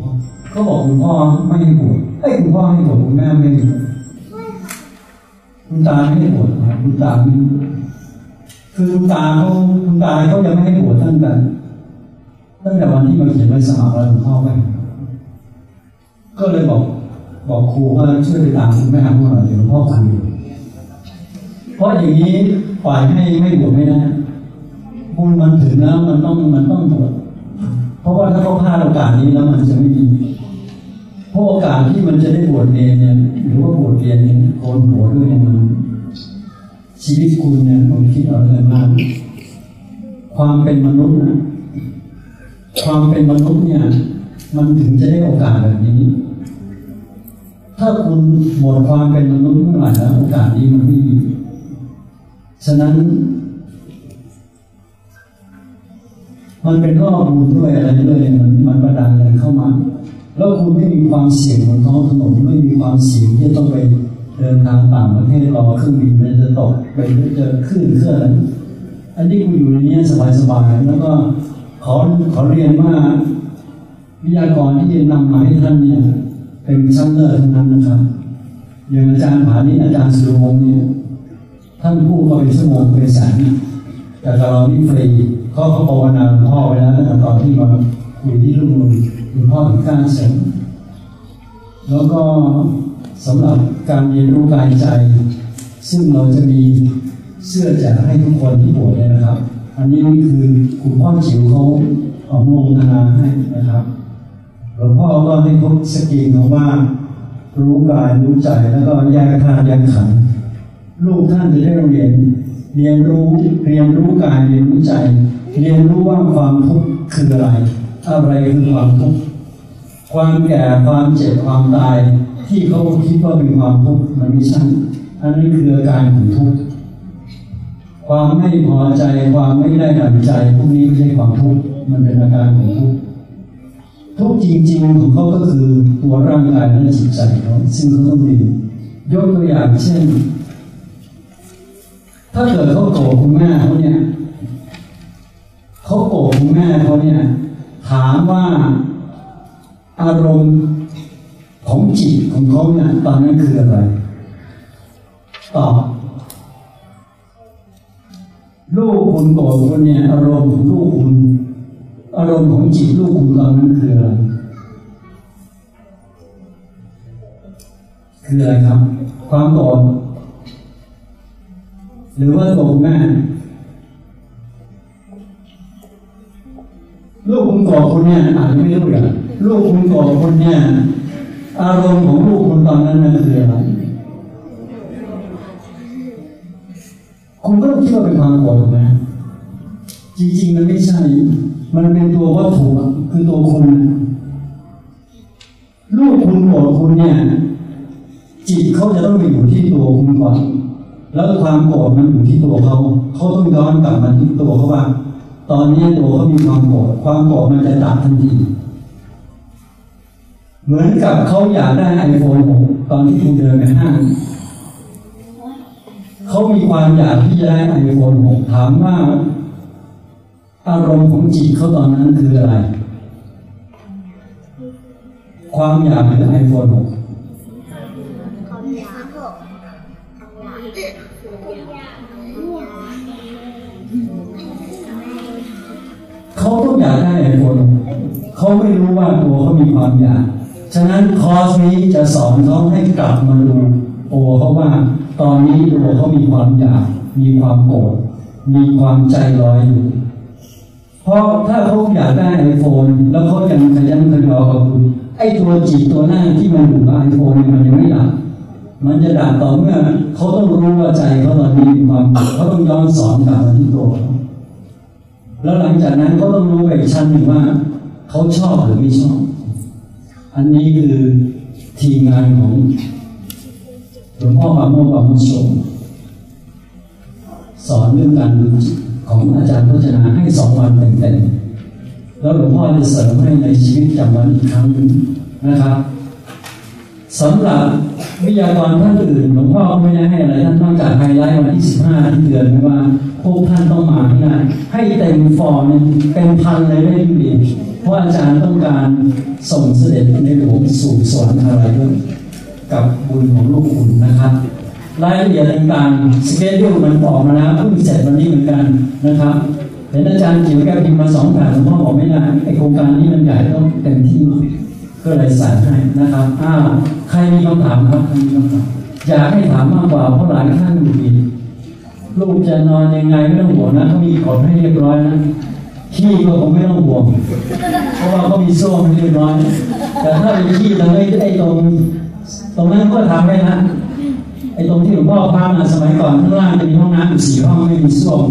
เขาบอกคุณพ่อไม่ให้บวชไอ้คุณพ่อให้บวชคุณแม่ไม่ให้บวชคุณตาไม่ให้บวชนะคุณตาไม่คือคุณตาเขาคุณตาเขายังไม่ให้บวชตั้งแต่ตั้งแต่วันที่มาเขียนใบสมัครแล้วหลวงพ่อไม่ก็เลยบอกบอกครูว่าช่วยไปตามคุณแม่หน่อยเดี๋ยวพ่อคุยเพราะอย่างนี้ปล่อยให้ไม่บวชไม่ได้ บุญมันถึงแล้วมันต้องมันต้องบวชเพราะว่าถ้าเขาพลาดโอกาสนี้แล้วมันจะไม่มีเพราะโอกาสที่มันจะได้บวชเรียนเนี่ยหรือว่าบวชเรียนเนี่ยโกนหัวด้วยเนี่ยมันชีวิตคุณเนี่ยผมคิดเอาเลยมากความเป็นมนุษย์นะความเป็นมนุษย์เนี่ย มันถึงจะได้โอกาสแบบนี้ ถ้าคุณหมดความเป็นมนุษย์เมื่อไหร่แล้วโอกาสนี้มันไม่มีฉะนั้น มันเป็นข้อมูลด้วยอะไรด้วยมันมันประดันกันเข้ามา แล้วคุณไม่มีความเสี่ยงบนท้องถนนไม่มีความเสี่ยงที่จะต้องไปเดินทางต่างประเทศรอเครื่องบินมันจะตกไปเจอคลื่นเครื่องอันนี้คุณอยู่ในนี้สบายๆแล้วก็ขอขอเรียนว่าวิทยากรที่นำมาให้ท่านเนี่ยเป็นชั้นเลิศทั้งนั้นนะครับอย่างอาจารย์ผานิอาจารย์สุรวงศ์เนี่ยท่านพูดก็เป็นชั่วโมงเป็นแสนแต่เรานี่ฟรี เขาเขาภาวนาพ่อไว้แล้วตั้งแต่ตอนที่มาคุยที่รุ่งลุงหลวงพ่อถึงการเสริมแล้วก็สำหรับการเรียนรู้กายใจ ซึ่งเราจะมีเสื้อแจกให้ทุกคนที่บวชเลยนะครับ อันนี้คือคุณพ่อจิ๋วเขาเอาลงนาให้นะครับหลวงพ่อก็ให้พบสกรีนของว่ารู้กายรู้ใจแล้วก็แยกธาตุแยกขันธ์ลูกท่านจะได้เรียน เรียนรู้เรียนรู้กายเรียนรู้ใจ เรียนรู้ว่าความทุกข์คืออะไร อะไรคือความทุกข์ ความแก่ความเจ็บความตาย ที่เขาคิดว่าเป็นความทุกข์มันไม่ใช่อันนี้คืออาการของทุกข์ ความไม่พอใจความไม่ได้ดั่งใจพวกนี้ไม่ใช่ความทุกข์ มันเป็นอาการของทุกข์ ทุกจริงๆของเขาก็คือตัวร่างกายและจิตใจเขาซึ่งเขาต้องเรียนยกตัวอย่างเช่น ถ้าเกิดเขาโกรธคุณแม่เขาเนี่ย เขาโกรธแม่เขาเนี่ย ถามว่าอารมณ์ของจิตของเขาเนี่ยตอนนั้นคืออะไรตอบลูกคุณโกรธคุณเนี่ย อารมณ์ของลูกคุณ อารมณ์ของจิตลูกคุณตอนนั้นคืออะไรคืออะไรครับ ความโกรธหรือว่าตัวคุณแม่ ลูกคุณกรธคุณเนี่ยอาจจะไม่รู้อย่างลูกคุณกรธคุณเนี่ยอารมณ์ของลูกคุณตอนนั้นนั่นคืออะไรคุณก็ต้องคิดว่าเป็นความโกรธถูกไหมจริงๆมันไม่ใช่ มันเป็นตัววัตถุคือตัวคุณ ลูกคุณโกรธคุณเนี่ย จิตเขาจะต้องไปอยู่ที่ตัวคุณก่อน แล้วความโกรธมันอยู่ที่ตัวเขา เขาต้องย้อนกลับมาที่ตัวเขาว่า ตอนนี้ตัวเขามีความโกรธความโกรธมันจะดับทันที เหมือนกับเขาอยากได้ไอโฟน6ตอนที่คุณเดินไปห้างเขามีความอยากที่จะได้ไอโฟน6ถามว่าอารมณ์ของจิตเขาตอนนั้นคืออะไร ความอยากหรือไอโฟน6 เขาต้องอยากได้ไอโฟนเขาไม่รู้ว่าตัวเขามีความอยาก ฉะนั้นคอร์สนี้จะสอนเขาให้กลับมาดูตัวเขาว่า ตอนนี้ตัวเขามีความอยาก มีความโกรธ มีความใจลอยอยู่เพราะถ้าเขาอยากได้ไอโฟนแล้วเขายังขยันขยอกับคุณไอตัวจิตตัวหน้าที่มันอยู่กับไอโฟนมันยังไม่ดับมันจะดับต่อเมื่อเขาต้องรู้ว่าใจเขาตอนนี้มีความเขาต้องย้อนสอนกลับมาที่ตัวเขา แล้วหลังจากนั้นก็ต้องรู้อีกชั้นหนึ่งว่า เขาชอบหรือไม่ชอบ อันนี้คือทีมงานของหลวงพ่อปามโมปาโมชงสอนเรื่องการดูจิตของอาจารย์พจนาให้สองวันเต็มๆแล้วหลวงพ่อจะเสริมให้ในชีวิตจำวันอีกครั้งนะครับ สำหรับวิทยากรท่านอื่นหลวงพ่อไม่ได้ให้อะไรท่านนอกจากไฮไลท์วันที่ 15ที่เดือนไว้ว่าพวกท่านต้องมาให้ได้ให้เต็มฟอร์มเนี่ยเป็นพันเลยได้ดีเพราะอาจารย์ต้องการส่งเสด็จในหลวงสู่สวรรค์อะไรด้วยกับบุญของลูกคุณนะครับรายละเอียดต่างๆสเกจดูมันออกมาแล้วเพิ่งเสร็จวันนี้เหมือนกันนะครับเห็นอาจารย์จิ๋วแกพิมพ์มาสองแผ่นหลวงพ่อบอกไม่ได้ไอโครงการนี้มันใหญ่ต้องเต็มที่ ก็เลยใส่ให้นะครับอ้าวใครมีคำถามครับใครมีคำถามอยากให้ถามมากกว่าเพราะหลายท่านอยู่ดีลูกจะนอนยังไงไม่ต้องห่วงนะเขามีขนให้เรียบร้อยนะขี้ก็คงไม่ต้องห่วงเพราะว่าเขามีโซ่ให้เรียบร้อย แต่ถ้าไปขี้ตรงไอ้ไอ้ตรงตรงนั้นก็ทำไว้นะไอ้ตรงที่หลวงพ่อพามาสมัยก่อนข้างล่างจะมีห้องน้ำอยู่สี่ห้องไม่มีส้วม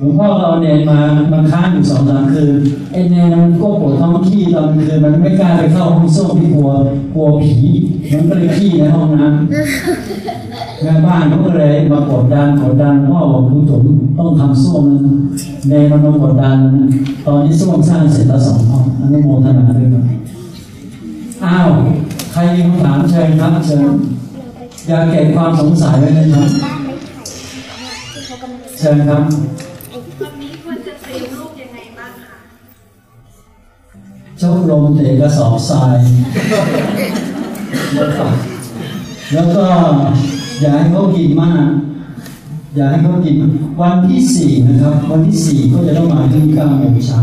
หลวงพ่อเราเอาเนรมามาค้างอยู่สองสามคืนไอ้เนรมันก็ปวดท้องขี้ตอนกลางคืนมันไม่กล้าไปเข้าห้องส้วมที่กลัวกลัวผีมันก็เลยขี้ในห้องน้ำแม่บ้านเขาก็เลยมากดดันกดดันพ่อบอกคุณจุ๋มต้องทำส้วมนั้นเนรมันมากดดันนะตอนนี้ส้วมสร้างเสร็จแล้วสองห้องอันนี้โมทนาด้วยกันอ้าวใครมีคำถามเชิญครับเชิญอย่าเก็บความสงสัยไว้นะครับเชิญครับ ชกลมเตะกระสอบทรายแล้วก็อย่าให้เขากินมาก อย่าให้เขากินวันที่สี่นะครับ วันที่สี่ก็จะต้องมาที่เก้าโมงเช้า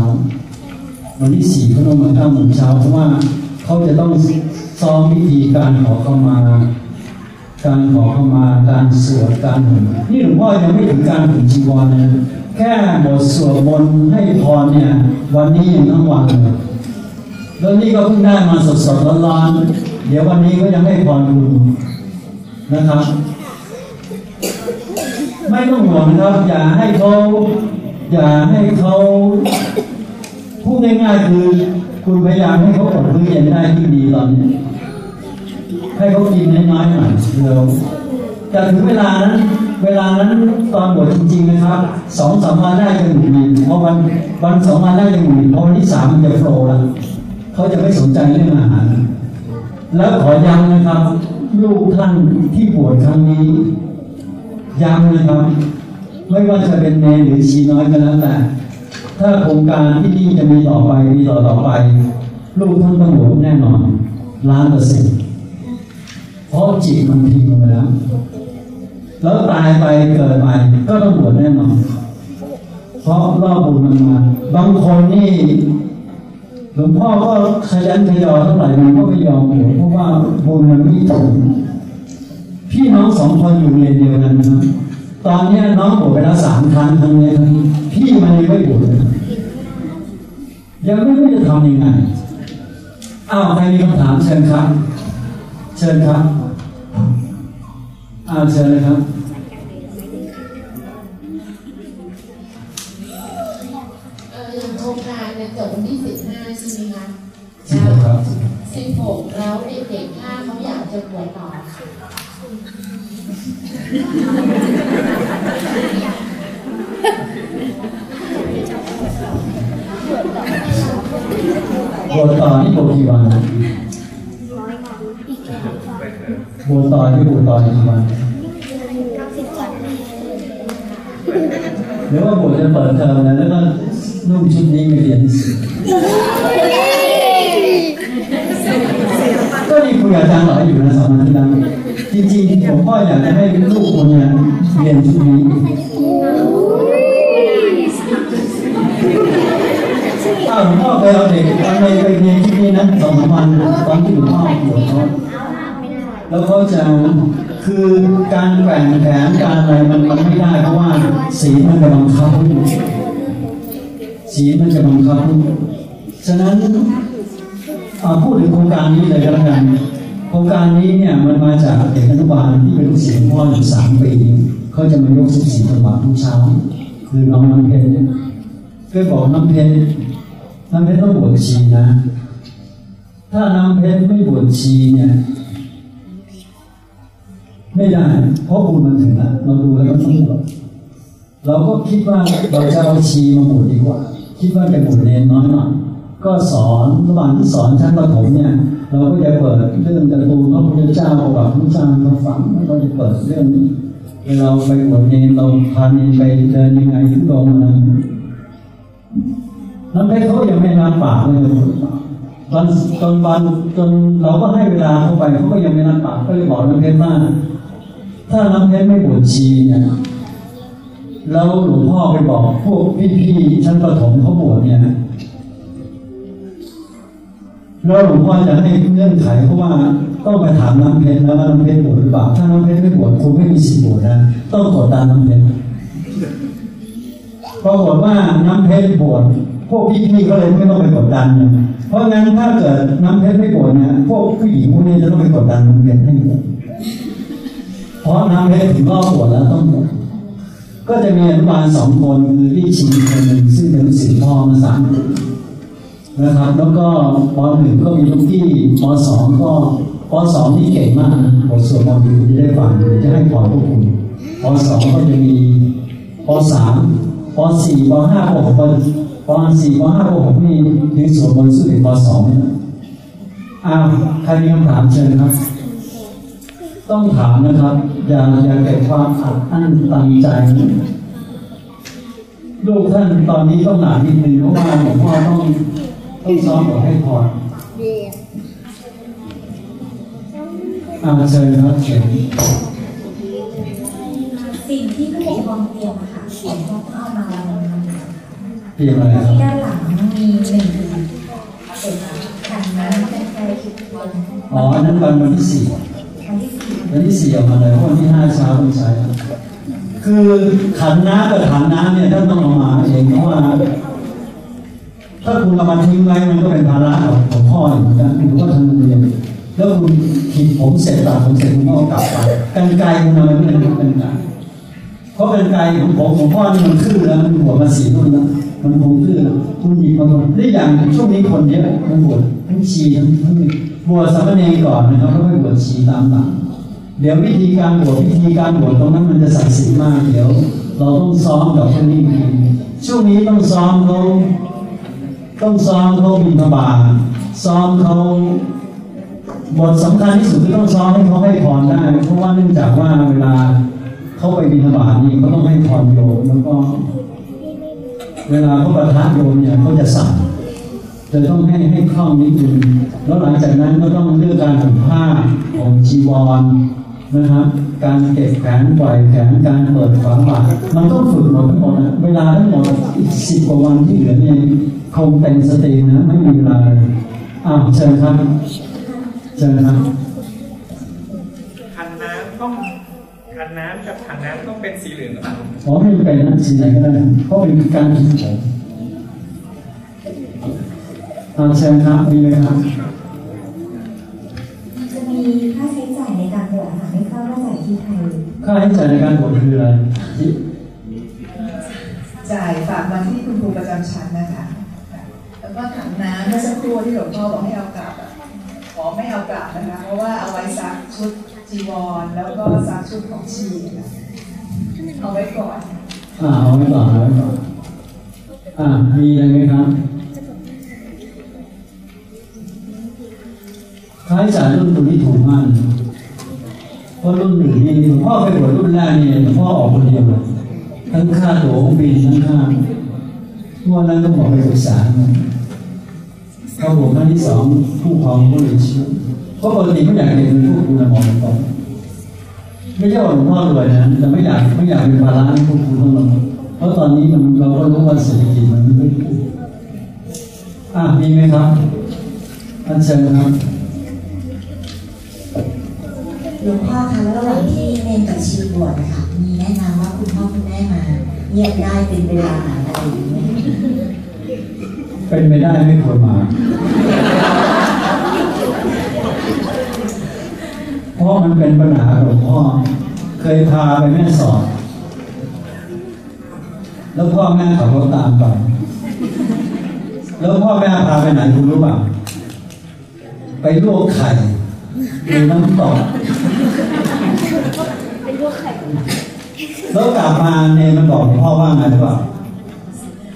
วันที่สี่เขาต้องมาเก้าโมงเช้าเพราะว่าเขาจะต้องซ้อมวิธีการขอเข้ามา การขอเข้ามาการสวดการห่มนี่หลวงพ่อยังไม่ถึงการถึงจีวรนะแค่บทสวดมนต์ให้พรเนี่ย วันนี้ยังทั้งวันเลย แล้วนี่ก็เพิ่งได้มาสดๆร้อนๆเดี๋ยววันนี้ก็ยังให้พรคุณนะครับ ไม่ต้องห่วงนะครับ อย่าให้เขาอย่าให้เขาพูดง่ายๆคือ คุณพยายามให้เขาอดมื้อเย็นได้ที่ดีตอนนี้ให้เขากินน้อยๆหน่อยเดียวแต่ถึงเวลานั้น เวลานั้นตอนบวชจริงๆนะครับสองสามวันได้จะหงุดหงิดเพราะวันวันสองวันได้จะหงุดหงิดเพราะวันที่สามมันจะโฟล์แล้ว เขาจะไม่สนใจเรื่องอาหาร แล้วขอย้ำนะครับ ลูกท่านที่บวชครั้งนี้ย้ำนะครับ ไม่ว่าจะเป็นเนหรือชีน้อยก็แล้วแต่ ถ้าโครงการที่นี่จะมีต่อไปมีต่อต่อไป ลูกท่านต้องบวแน่นอนล้านเปอร์เซ็นต์เพราะจิตมันทิ้งไปแล้วแล้วตายไปเกิดใหม่ก็ต้องบวชแน่นอนเพราะรอบบุญมันมาบางคนนี่ ลวงพ่อก็ขยันขยอเท่าไหร่มันก็ไม่ยอมบวชเพราะว่าบุญมันไม่ถึงพี่น้องสองคนอยู่เรียนเดียวกันนะตอนนี้น้องบวชไปแล้วสามครั้งครั้งนี้ยครับพี่มันยังไม่บวชเลยยังไม่รู้จะทำยังไงอ้าวใครมีคำถามเชิญครับ เชิญครับอ้าวเชิญเลยครับ สิบหกครับ16แล้วเด็กๆถ้าเขาอยากจะบวชต่อค่ะบวชต่อนี่บวชกี่วันบวชต่อที่บวชต่อกี่วันหรือว่าบวชจะเปิดเทอมนะแล้วก็นุ่งชุดนี้ไปเรียนหนังสือ ก็นี่คุยกับอาจารย์หลอยอยู่นะสองวันที่แล้วจริงๆผมก็อยากจะให้ลูกคนเนี่ยเรียนชุดนี้อ้าหลวงพ่อเคยเอาเด็กตอนไปไปเรียนที่นี่นะสองสามวันตอนที่หลวงพ่อบวชเขาแล้วเขาจะคือการแกว่งแขนการอะไรมันมันไม่ได้เพราะว่าสีมันจะบังคับสีมันจะบังคับฉะนั้น พูดถึงโครงการนี้เลยก็แล้วกันโครงการนี้เนี่ยมันมาจากเด็กอนุบาลที่เป็นลูกศิษย์หลวงพ่ออยู่สามปีเขาจะมายกสิบสี่จังหวะทุกเช้า คือน้องน้ำเพชรก็บอกน้ำเพชรน้ำเพชรต้องบวชชีนะ ถ้าน้ำเพชรไม่บวชชีเนี่ยไม่ได้ เพราะบุญมันถึงแล้วเราดูแล้วก็ต้องบวชเราก็คิดว่าเราจะเอาชีมาบวชดีกว่า คิดว่าจะบวชเนนน้อยหน่อย ก็สอนระหว่างที่สอนชั้นประถมเนี่ย เราก็จะเปิดเรื่องการ์ตูนพระพุทธเจ้าประวัติพระเจ้าให้เขาฟังแล้วก็จะเปิดเรื่องเราไปบวชเนนเราพาเนไปเดินยังไงทุดงอะไรน้ำเพชรเขายังไม่รับปากเลยวันจนวันจนเราก็ให้เวลาเข้าไปเขาก็ยังไม่รับปากก็เลยบอกน้ำเพชรว่าถ้าน้ำเพชรไม่บวชชีเนี่ยแล้วหลวงพ่อไปบอกพวกพี่ๆชั้นประถมเขาบวชเนี่ย แล้วหลวงพ่อจะให้เงื่อนไขเพราะว่าต้องไปถามน้ำเพชรแล้วว่าน้ำเพชรบวชหรือเปล่าถ้าน้ำเพชรไม่บวชคุณไม่มีสิทธิ์บวชนะต้องกดดันน้ำเพชรปรากฏว่าน้ำเพชรบวชพวกพี่ๆก็เลยไม่ต้องไปกดดัน เพราะงั้นถ้าเกิดน้ำเพชรไม่บวชเนี่ยพวกผู้หญิงพวกนี้จะต้องไปกดดันน้ำเพชรให้บวชเพราะน้ำเพชรถึงรอบบวชแล้วต้องบวชก็จะมีอนุบาลสองคนคือพี่ชิงคนหนึ่งซึ่งเป็นลูกศิษย์พ่อมาสามคน นะครับ แล้วก็ปหนึ่งก็มีลูกพี่ปสองก็ปสองนี่เก่งมากนะบทสวดมนต์ที่ได้ฟังจะให้พรพวกคุณปสองก็จะมีปสามปสี่ปห้าปหกปปสี่ปห้าปหกนี่ถึงสวดมนต์สุดในปสองนะอ้าวใครมีคำถามเชิญครับ ต้องถามนะครับ อย่าอย่าเก็บความอัดอั้นตันใจลูกท่านตอนนี้ต้องหนานิดนึงเพราะว่าหลวงพ่อต้อง ต้องซ้อมบทให้พรอาเชิญครับเชิญสิ่งที่ผู้ปกครองเตรียมอะค่ะผมก็เอามาแล้วนะคะเตรียมอะไรครับที่ด้านหลังมีหนึ่งเป็นขันน้ำเป็นไฟคิดวันอ๋ออันนั้นวันวันที่สี่วันที่สี่วันที่สี่ออกมาเลยเพราะวันที่ห้าเช้าต้องใช้ครับคือขันน้ำกับขันน้ำเนี่ยท่านต้องเอามาเองเพราะว่า ถ้าคุณเอามาทิ้งไว้มันก็เป็นภาระของพ่ออยู่เหมือนกันหรือว่าทางโรงเรียนแล้วคุณขีดผมเสร็จตัดผมเสร็จคุณก็กลับไปกันไกลคุณเอาไปไม่ได้กันไกลเพราะกันไกลของผมของพ่อนี่มันขึ้นแล้วมันหัวมาสีนู่นแล้วมันคงขึ้นแล้วคุณหยิบมาหมดได้อย่างช่วงนี้คนเยอะมันบวชทั้งชีทั้งทั้งบวชสามเณรก่อนนะครับแล้วค่อยบวชชีตามหลังเดี๋ยววิธีการบวชวิธีการบวชตรงนั้นมันจะศักดิ์สิทธิ์มาก เดี๋ยว เราต้องซ้อมกับคนนี้อีกทีช่วงนี้ต้องซ้อมเขา ต้องซ้อมเขาบินทบาทซ้อมเขาบทสำคัญที่สุดคือต้องซ้อมให้เขาให้พรได้ เพราะว่าเนื่องจากว่าเวลาเขาไปบินทบาทนี่เขาต้องให้พรโยมแล้วก็ เวลาเขาประทานโยมเนี่ยเขาจะสั่งจะต้องให้ให้คล่องนิดนึงแล้วหลังจากนั้นก็ต้องเรื่องการห่มผ้าของจีวรนะครับ การเก็บแขนปล่อยแขนการเปิดฝาบาตรมันต้องฝึกหมดทั้งหมดนะเวลาทั้งหมดอีกสิบกว่าวันที่เหลือเนี่ย คงเป็นสตรีนะไม่มีเวลาเลยอ้าวเชิญครับเชิญครับคันน้ำต้องคันน้ำกับถังน้ำต้องเป็นสีเหลืองหรือเปล่าขอไม่เป็นนะสีไหนก็ได้เพราะเป็นการคิดผมอ้าวเชิญครับมีเลยครับจะมีค่าใช้จ่ายในการบวชค่ะไม่ทราบว่าจ่ายที่ใครค่าใช้จ่ายในการบวชคืออะไรที่จ่ายฝากมาที่คุณครูประจำชั้นนะคะแล้ว ก็ถังน้ำเมื่อสักครู่ที่หลวงพ่อบอกให้เอากลับอะขอไม่เอากลับนะคะ เพราะว่าเอาไว้ซักชุดจีวรแล้วก็ซักชุดของชีนะเอาไว้ก่อนอ่าเอาไว้ก่อนเอาไว้ก่อนอ่ามีอะไรไหมครับค่าใช้ายรุ่นตัวนี้ถูกมากนเพราะรุ่นหนึ่งนี่หลวงพ่อไปบวชรุ่นแรกเนี่ยหลวงพ่อออกคนเดียวทั้งค่าตั๋วเครื่องบินทั้งค่าวันนั้นก็บอกไปปรึกษา มาเขาบวชครั้งที่สองผู้ครองก็เลยเชื่อเพราะปกติไม่อยากเรียนพวกคุณมองตรงไม่ใช่ว่าหลวงพ่อรวยนะแต่ไม่อยากไม่อยากเป็นภาระให้พวกคุณต้องลงเพราะตอนนี้มันเราก็รู้ว่าเศรษฐกิจมันไม่ดีอะมีไหมครับอันเชิญครับหลวงพ่อคะแล้วระหว่างที่เนนกับชีบวชนะคะมีแนะนำว่าคุณพ่อคุณแม่มาเยี่ยมได้เป็นเวลาหนอะไรอย่างเงี้ย เป็นไม่ได้ไม่ควรมา เพราะมันเป็นปัญหาหลวงพ่อ เคยพาไปแม่สอดแล้วพ่อแม่ขับรถตามไป แล้วพ่อแม่พาไปไหนคุณรู้ป่ะไปลวกไข่ดูน้ำตกแล้วกลับมาเนยมันบอกหลวงพ่อว่าไงหรือเปล่า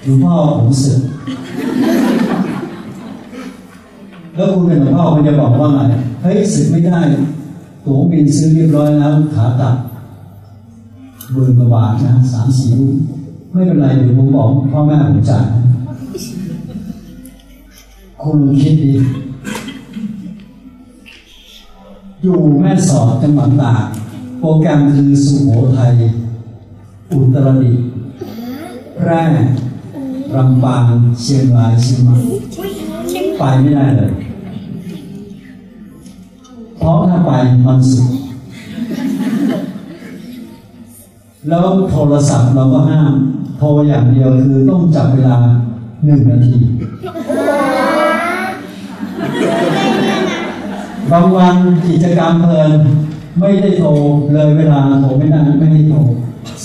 หลวงพ่อผมสึก แล้วคุณเป็นหลวงพ่อคุณจะบอกว่าไงเฮ้ยสึกไม่ได้ตั๋วบินซื้อเรียบร้อยแล้วขากลับหมื่นกว่าบาทนะสามสี่ลูกไม่เป็นไรเดี๋ยวผมบอกพ่อแม่ผมจ่ายคุณคิดดีอยู่แม่สอดจังหวัดตากโปรแกรมคือสุโขทัยอุตรดิตถ์แพร่ ลำปางเชียงรายเชียงใหม่ไปไม่ได้เลยเพราะถ้าไปมันสุดแล้วโทรศัพท์เราก็ห้าม โทรอย่างเดียวคือต้องจับเวลาหนึ่งนาทีบางวันกิจกรรมเพลินไม่ได้โทรเลยเวลาโทรไม่ได้ไม่ให้โทร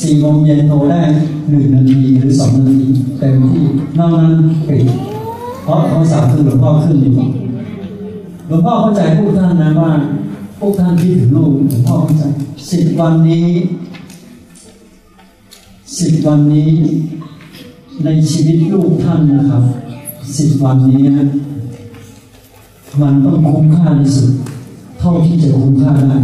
สี่โมงเย็นโทรได้หนึ่งนาทีหรือสองนาทีเต็มที่นอกนั้นปิดเพราะโทรศัพท์คือหลวงพ่อขึ้นอยู่หลวงพ่อเข้าใจพวกท่านนะว่าพวกท่านที่ถึงลูกหลวงพ่อเข้าใจสิบวันนี้สิบวันนี้ในชีวิตลูกท่านนะครับสิบวันนี้นะมันต้องคุ้มค่าที่สุด เท่าที่จะคุ้มค่าได้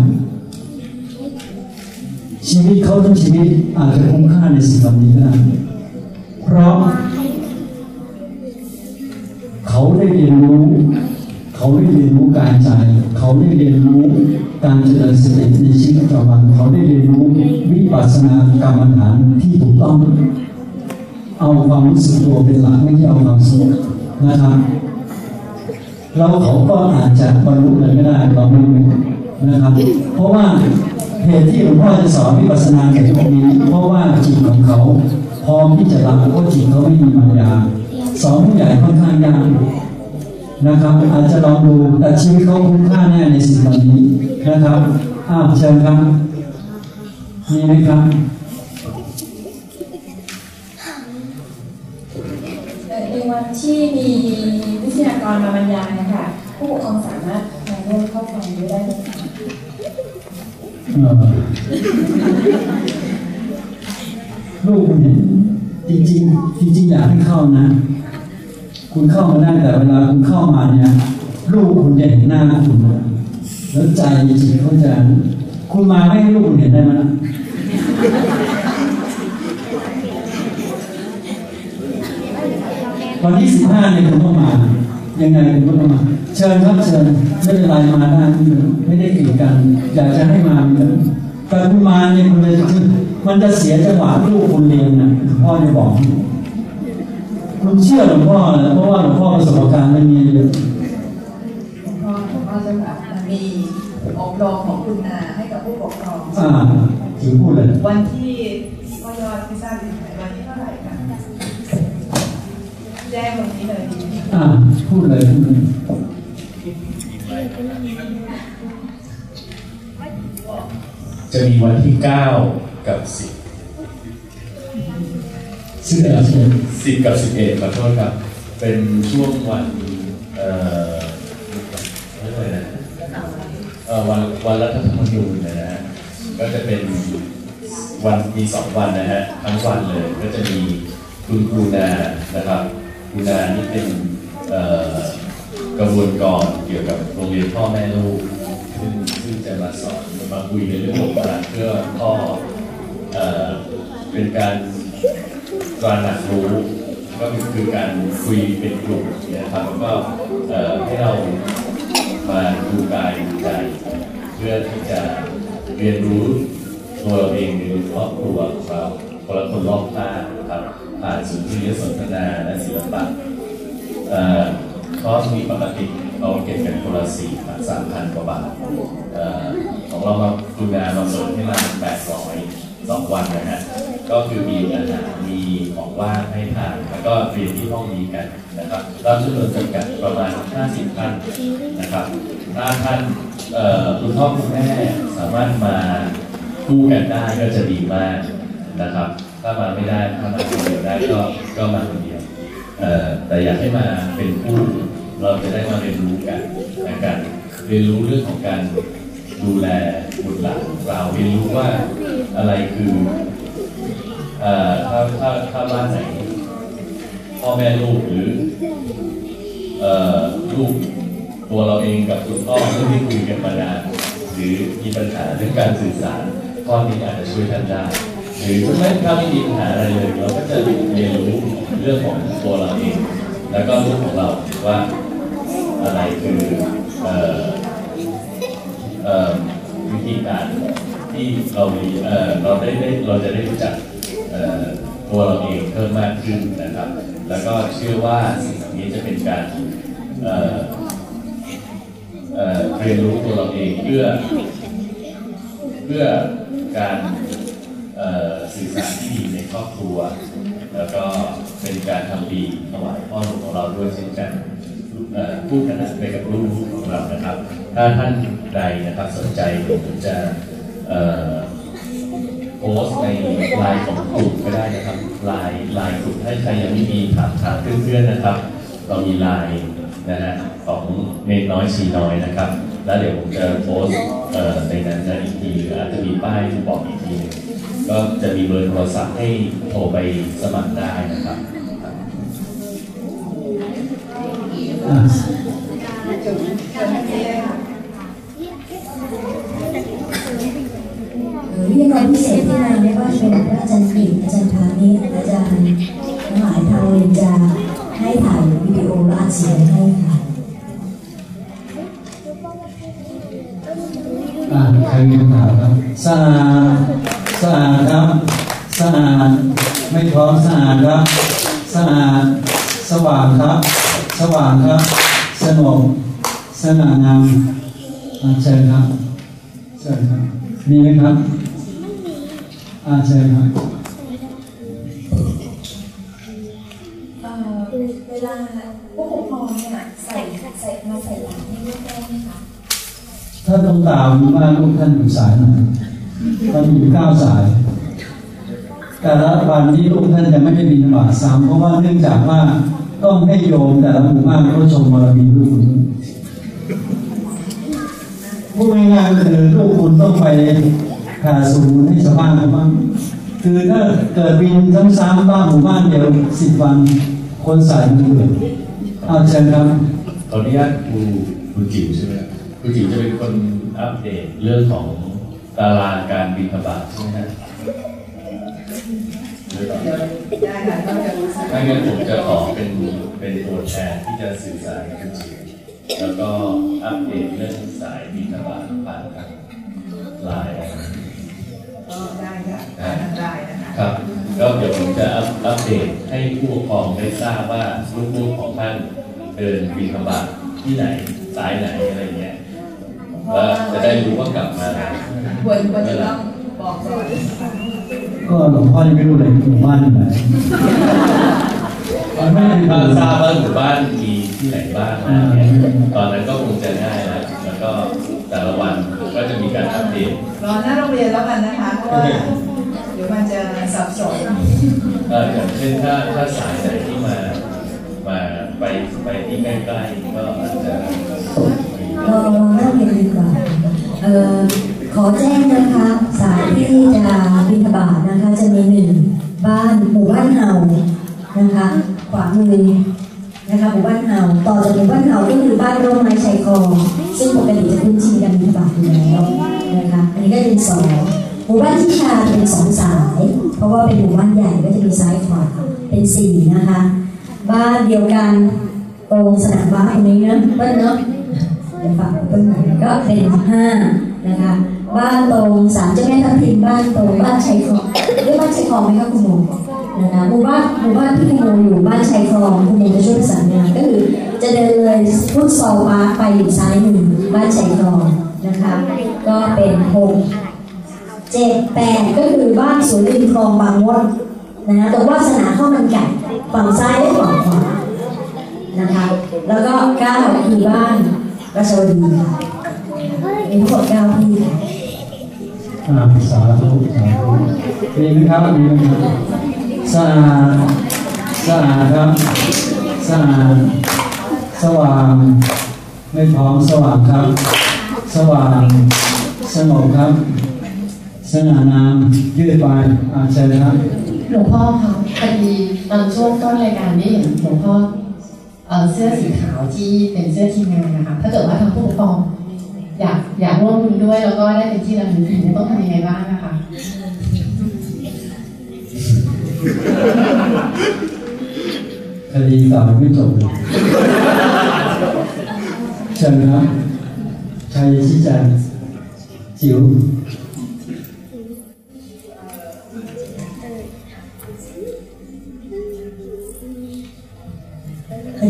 ชีวิตเขาทั้งชีวิตอาจจะคุ้มค่าในสิ่งเหล่านี้ก็ได้เพราะ เขาได้เรียนรู้ เขาได้เรียนรู้การใจ เขาได้เรียนรู้การเจริญสติในชีวิตประจำวัน เขาได้เรียนรู้วิปัสสนากรรมฐานที่ถูกต้อง เอาความรู้สึกตัวเป็นหลักไม่ใช่เอาความสุขนะครับเราเขาก็อาจจะบรรลุเลยก็ได้เราไม่รู้นะครับ เพราะว่า เหตุที่หลวงพ่อจะสอนวิปัสสนาแก่พวกนี้ เพราะว่าจิตของเขาพร้อมที่จะรับเพราะจิตเขาไม่มีมารยาสอนผู้ใหญ่ค่อนข้างยากนะครับ อาจจะลองดูแต่ชีวิตเขาคุ้มค่าแน่ในสิ่งเหล่านี้นะครับอ้าวเชิญครับมีไหมครับในวันที่มีวิทยากรมาบรรยายนะคะผู้ปกครองสามารถมาร่วมเข้าฟังด้วยได้ไหมคะ ลูกคุณเห็นจริงๆจริงๆอยากให้เข้านะ คุณเข้ามาได้แต่เวลาคุณเข้ามาเนี่ยลูกคุณจะเห็นหน้าคุณแล้วใจจิตเขาจะคุณมาไม่ให้ลูกคุณเห็นได้ไหมนะวันที่สิบห้าเนี่ยคุณต้องมา ยังไงคุณก็ต้องมา เชิญครับเชิญไม่เป็นไรมาได้ไม่ได้กีดกันอยากจะให้มาเหมือนกันแต่คุณมาเนี่ยคุณเลยมันจะเสียจังหวะลูกคุณเรียนนะพ่อจะบอก คุณเชื่อหลวงพ่อนะเพราะว่าหลวงพ่อประสบการณ์เรื่องนี้เยอะหลวงพ่อหลวงพ่อจะแบบมีอบรมของคุณนาให้กับผู้ปกครองอ่าถือพูดเลยวันที่พ่อยอดไม่ทราบอยู่ไหนวันที่เท่าไหร่กันแจ้งวันนี้เลยดีไหมอ่าพูดเลยพูดเลย จะมีวันที่เก้ากับสิบเชื่อเชื่อสิบกับสิบเอ็ดขอโทษครับ เป็นช่วงวันเอ่อเรียกว่าอะไรนะเอ่อวันวันรัฐธรรมนูญนะฮะก็จะเป็นวันมีสองวันนะฮะทั้งวันเลยก็จะมีคุณครูนานะครับครูนานี่เป็นเอ่อ กระบวนการเกี่ยวกับโรงเรียนพ่อแม่ลูกซึ่งซึ่งจะมาสอนมาคุยในเรื่องของการเพื่อพ่อเอ่อเป็นการตระหนักรู้ก็คือการคุยเป็นกลุ่มนะครับแล้วก็เอ่อให้เรามาดูกายดูใจเพื่อที่จะเรียนรู้ตัวเราเองหรือครอบครัวของเราคนละคนรอบข้างนะครับผ่านสุนทรียสนทนาและศิลปะเอ่อ คอร์สมีปกติเราเก็บกันคนละสี่พันสามพันกว่าบาทเอ่อของเรามาดูงานมาสนให้มาแปดร้อยสองวันนะฮะก็คือมีอาหารมีของว่างให้ทานแล้วก็เรียนที่ห้องนี้กันนะครับรับจำนวนจำกัดประมาณ 50 ท่านนะครับถ้าท่านเอ่อคุณพ่อคุณแม่สามารถมาคู่กันได้ก็จะดีมากนะครับ ถ้ามาไม่ได้ถ้ามาคนเดียวได้ก็ก็มาคนเดียว แต่อยากให้มาเป็นคู่เราจะได้มาเรียนรู้กันในการเรียนรู้เรื่องของการดูแลบุตรหลานเราเรียนรู้ว่าอะไรคือถ้าถ้าถ้าบ้านไหนพ่อแม่ลูกหรือลูกตัวเราเองกับคุณพ่อไม่ได้คุยกันมานานหรือมีปัญหาเรื่องการสื่อสารข้อนี้อาจจะช่วยท่านได้ หรือถ้าไม่ถ้าไม่มีปัญหาอะไรเลยเราก็จะเรียนรู้เรื่องของตัวเราเอง แล้วก็ลูกของเราว่าอะไรคือเออเออวิธีการที่เรามีเออเราได้ได้เราจะได้รู้จักเออตัวเราเองเพิ่มมากขึ้นนะครับ แล้วก็เชื่อว่าสิ่งเหล่านี้จะเป็นการเออเรียนรู้ตัวเราเองเพื่อ เพื่อการ สื่อสารที่ดีในครอบครัว แล้วก็เป็นการทำดีถวายพ่อหลวงของเราด้วยเช่นกันเอ่กันไปกับลูกของเรานะครับ ถ้าท่านใดนะครับสนใจผมจะโพสในไลน์ของกลุ่มก็ได้นะครับไลน์ไลน์กลุ่มถ้าใครยังไม่มีถามถามเพื่อนๆนะครับ เรามีไลน์นะฮะของเมนน้อยชีน้อยนะครับ แล้วเดี๋ยวผมจะโพสในนั้นนะอีกทีอาจจะมีป้ายบอกอีกทีนึง ก็จะมีเบอร์โทรศัพท์ให้โทรไปสมัครได้นะครับอ่าวิทยากรพิเศษที่มาไม่ว่าจะเป็นพระอาจารย์กิ่งอาจารย์พานิชอาจารย์หลายทางเรียนจะให้ถ่ายวิดีโอและอัดเสียงให้ค่ะอ่าใครมีคำถามครับสา สะอาดครับ สะอาด ไม่พร้อมสะอาดครับ สะอาด สว่างครับ สว่างครับ สงบสง่างามอ่าเชิญครับเชิญครับ มีไหมครับอ่าเชิญครับเอ่อเวลาผู้ปกครองเนี่ยใส่ใส่มาใส่หลังให้ลูกได้ไหมคะถ้าต้องตามว่าลูกท่านอยู่สายไหน มันมีอยู่เก้าสาย แต่ละวันนี้ลูกท่านจะไม่ได้บินบาตซ้ำเพราะว่าเนื่องจากว่าต้องให้โยมแต่ละหมู่บ้านเขาชมบารมีลูกคุณพูดง่ายๆก็คือลูกคุณต้องไปแผ่สูงให้ชาวบ้านเขาบ้างคือถ้าเกิดบินซ้ำๆบ้านหมู่บ้านเดียวสิบวันคนสายมันเบื่อเอาเชิญครับขออนุญาตครูครูจิ๋วใช่ไหมครูจิ๋วจะเป็นคนอัปเดตเรื่องของ ตารางการบินทบาทใช่ไหมฮะหรือเปล่าได้ค่ะก็จะรู้สึกถ้างั้นผมจะขอเป็นเป็นตัวแทนที่จะสื่อสารกับครูจิ๋วแล้วก็อัปเดตเรื่องสายบินทบาทผ่านทางไลน์นะครับก็ได้ค่ะได้นะคะครับก็เดี๋ยวผมจะอัปอัปเดตให้ผู้ปกครองได้ทราบว่าลูกๆของท่านเดินบินทบาทที่ไหนสายไหนอะไรเงี้ย แล้วจะได้รู้ว่ากลับมาควรควรจะต้องบอกก่อนก็หลวงพ่อยังไม่รู้เลยหมู่บ้านไหนมันไม่ได้ถ้าดูทราบว่าหมู่บ้านมีที่ไหนบ้างตอนนั้นก็คงจะง่ายแล้วแล้วก็แต่ละวันก็จะมีการอัปเดตรอหน้าโรงเรียนแล้วกันนะคะเพราะว่าเดี๋ยวมันจะสับสนเอ่อย่างเช่นถ้าถ้าสายไหนที่มามาไปไปที่ใกล้ๆก็อาจจะ ราลอเริ่มกันดีกว่าเอ่อขอแจ้งนะคะสายที่จะบินบาทนะคะ จะมีหนึ่งบ้านหมู่บ้านเฮานะคะขวามือนะคะหมู่บ้านเฮาต่อจากหมู่บ้านเฮาก็คือบ้านร่มไม้ชายคองซึ่งปกติจะคุ้นชินกันบินบาทอยู่แล้วนะคะอันนี้ก็เป็นสองหมู่บ้านที่ชาเป็นสองสาย เพราะว่าเป็นหมู่บ้านใหญ่ก็จะมีซ้ายขวาเป็นสี่นะคะ บ้านเดียวกันตรงสนามบ้านตรงนี้นะเปิ้ลเนาะ ฝั่งต้นไหนก็เป็นห้านะคะ บ้านตรงสามเจ้าแม่ทับทิมบ้านตรงบ้านชัยคลองเรียกบ้านชัยคลองไหมคะคุณโมนะคะหมู่บ้านหมู่บ้านที่คุณโมอยู่บ้านชัยคลองคุณโมจะช่วยประสานงานก็คือจะเดินเลยพุทธซอลปาไปอยู่ซ้ายมือบ้านชัยคลองนะคะ ก็เป็นหกเจ็ดแปดก็คือบ้านสวนริมคลองบางมดนะตรงวาสนาข้าวมันไก่ฝั่งซ้ายและฝั่งขวานะคะ แล้วก็เก้าคือบ้าน ราชวดีค่ะมีทั้งหมดเก้าที่ค่ะอ่าสาธุสาธุมีไหมครับมีไหมครับสะอาดสะอาดครับสะอาดสว่าง ไม่พร้อมสว่างครับ สว่างสงบครับสง่างามยืดไปอาเชิญครับหลวงพ่อคะพอดีตอนช่วงต้นรายการนี้เห็นหลวงพ่อ เสื้อสีขาวที่เป็นเสื้อทีมงานนะคะถ้าเกิดว่าทางผู้ปกครองอยากอยากร่วมบุญด้วย แล้วก็ได้เป็นที่ระลึกเนี่ยต้องทำยังไงบ้างนะคะคดีเก่าไม่จบเลยเชิญครับใครชี้แจงจิ๋ว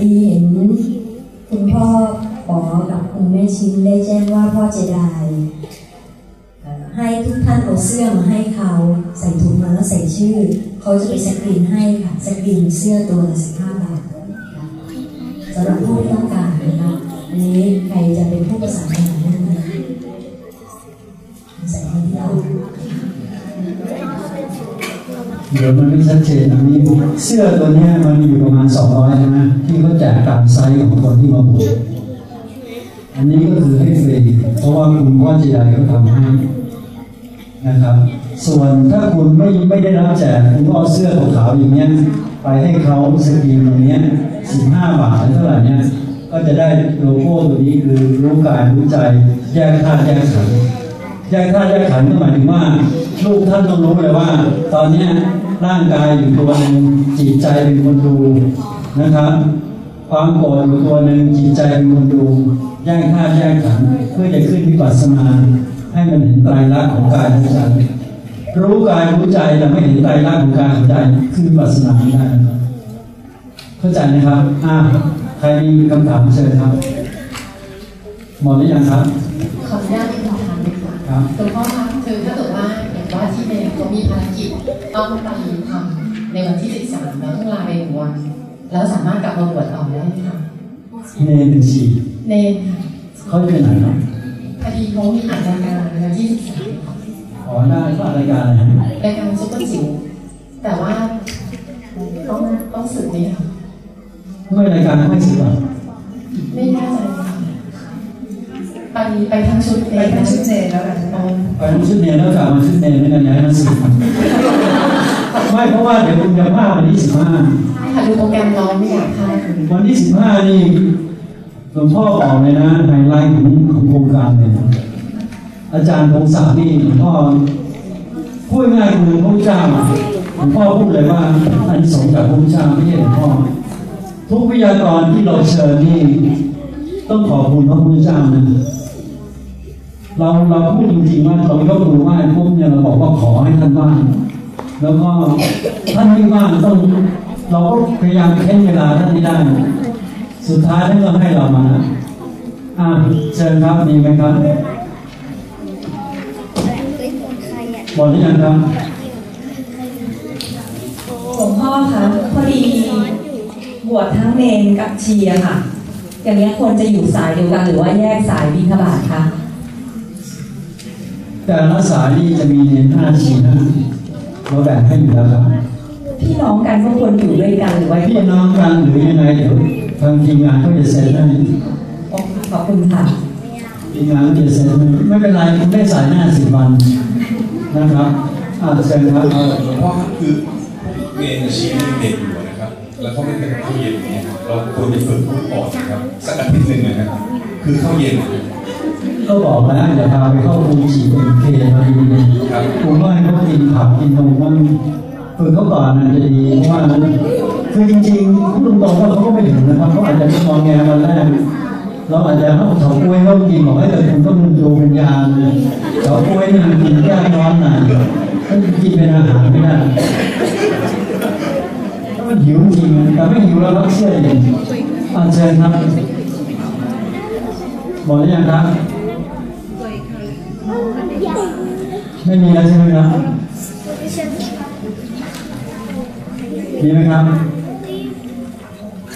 ดีเห็นคุณพ่อปอกับคุณแม่ชิ้นได้แจ้งว่าพ่อเจไดายให้ทุกท่านเอาเสื้อมาให้เขาใส่ถุงมาแล้วใส่ชื่อ เขาจะไปสกรีนให้ค่ะสกรีนเสื้อตัวละสิบห้าบาทสำหรับผู้ที่ต้องการนะคะอันนี้ใครจะเป็นผู้ประสานงานนั่นนะใส่ให้ที่เรา เดี๋ยวมันไม่ชัดเจนอันนี้เสื้อตัวนี้มันมีอยู่ประมาณ 200ใช่ไหมที่เขาแจกตามไซส์ของคนที่มาบุกอันนี้ก็คือให้ฟรีเพราะว่าคุณพ่อจีไดเขาทำให้นะครับ ส่วนถ้าคุณไม่ไม่ได้รับแจกคุณเอาเสื้อขาวๆอย่างเงี้ยไปให้เขาสกรีนตรงนี้ย15บาทหรือเท่าไหร่เนี้ยก็จะได้โลโก้ตัวนี้คือรู้กายรู้ใจแยกธาตุแยกขันธ์แยกธาตุแยกขันธ์ก็หมายถึงว่าลูกท่านต้องรู้เลยว่า ตอนเนี้ย ร่างกายอยู่ตัวหนึ่งจิตใจเป็นคนดูนะครับ ความโกรธอยู่ตัวหนึ่งจิตใจเป็นคนดูแยกธาตุแยกขันธ์เพื่อจะขึ้นวิปัสสนาให้มันเห็นไตรลักษณ์ของกายของใจรู้กายรู้ใจแต่ไม่เห็นไตรลักษณ์ของกายของใจขึ้นวิปัสสนาไม่ได้นะครับเข้าใจนะครับอ่าใครมีคำถามเชิญครับหมดหรือยังครับขออนุญาตเป็นคำถามดีกว่าครับหลวงพ่อคะคือถ้า เป็นเขามีภารกิจต้องไปทำในวันที่ 13 แล้วต้องลาไปหนึ่งวัน แล้วสามารถกลับมาบวชต่อได้ไหมคะเนนเป็นสี่เนนค่ะเขาจะไปไหนครับพอดีเขามีอัดรายการในวันที่ 13ค่ะขอได้ก็รายการอะไรนะรายการซุปเปอร์จิ๋วแต่ว่าต้องต้องสึกไหมคะไม่รายการไม่สิบอะไม่แน่ใจค่ะ ไปไปทั้งชุดไปทางชุดเจนแล้วกันอ๋อไปทำชุดเนรแล้วกลับมาชุดเนรไม่กันย้ายมันสิบไม่เพราะว่าเดี๋ยวคุณจะพลาดวันที่สิบห้าใช่ค่ะดูโปรแกรมน้องไม่อยากพลาดเลยวันที่สิบห้านี่หลวงพ่อบอกเลยนะไฮไลท์ของของโครงการเลยนะอาจารย์พงศักดิ์นี่หลวงพ่อพูดง่ายคือพระพุทธเจ้าหลวงพ่อพูดเลยว่าอันสงส์จากพระพุทธเจ้าไม่ใช่หลวงพ่อทุกวิทยากรที่เราเชิญนี่ต้องขอบคุณพระพุทธเจ้านะ เราเราพูดจริงๆว่าเรายกมือไหว้ปุ๊บเนี่ยเราบอกว่าขอให้ท่านว่างแล้วก็ท่านไม่ว่างต้องเราก็พยายามเค้นเวลาท่านให้ได้ สุดท้ายท่านก็ให้เรามาอ่าเชิญครับมีไหมครับบอกหรือยังครับหลวงพ่อคะพอดีบวชทั้งเนนกับเชีอะค่ะ อย่างนี้ควรจะอยู่สายเดียวกันหรือว่าแยกสายบิณฑบาตคะ แต่ละสายนี่จะมีเนรห้าชีห้าเราแบ่งให้อยู่แล้วครับพี่น้องกันก็ควรอยู่ด้วยกันหรือว่าพี่น้องกันหรือยังไงเดี๋ยวทางทีมงานเขาจะเซ็นให้ขอบคุณค่ะทีมงานเขาจะเซ็นให้ไม่เป็นไรคุณได้สายหน้าสิบวันนะครับอ่าเชิญครับเอ่อหลวงพ่อครับคือเมนอาชีพที่เด็กอยู่นะครับ แล้วเขาไม่เป็นข้าวเย็นอย่างเงี้ยครับเราควรจะฝึกพูดก่อนนะครับสักอาทิตย์หนึ่งนะครับ คือข้าวเย็นนะครับ ก็บอกแล้วอย่าพาไปเข้าคูฉีดเอ็มเคมาดีผมว่าให้เขากินผักกินนมมันฝึกเขาก่อนน่ะจะดีเพราะว่าคือจริงๆพูดตรงๆว่าเขาก็ไม่ถึงนะครับเขาอาจจะไม่มองแงวันแรกเราอาจจะเอาเฉาก้วยเขากินบอกให้แต่คุณต้องดูเป็นยาเลยเฉาก้วยนี่มันกินแก้ร้อนหน่อยถ้ากินเป็นอาหารไม่ได้ถ้ามันหิวจริงๆแต่ไม่หิวแล้วเราเชื่อเองอาเชิญครับบอกหรือยังครับ ไม่มีแล้วใช่ไหมครับมีไหมครับ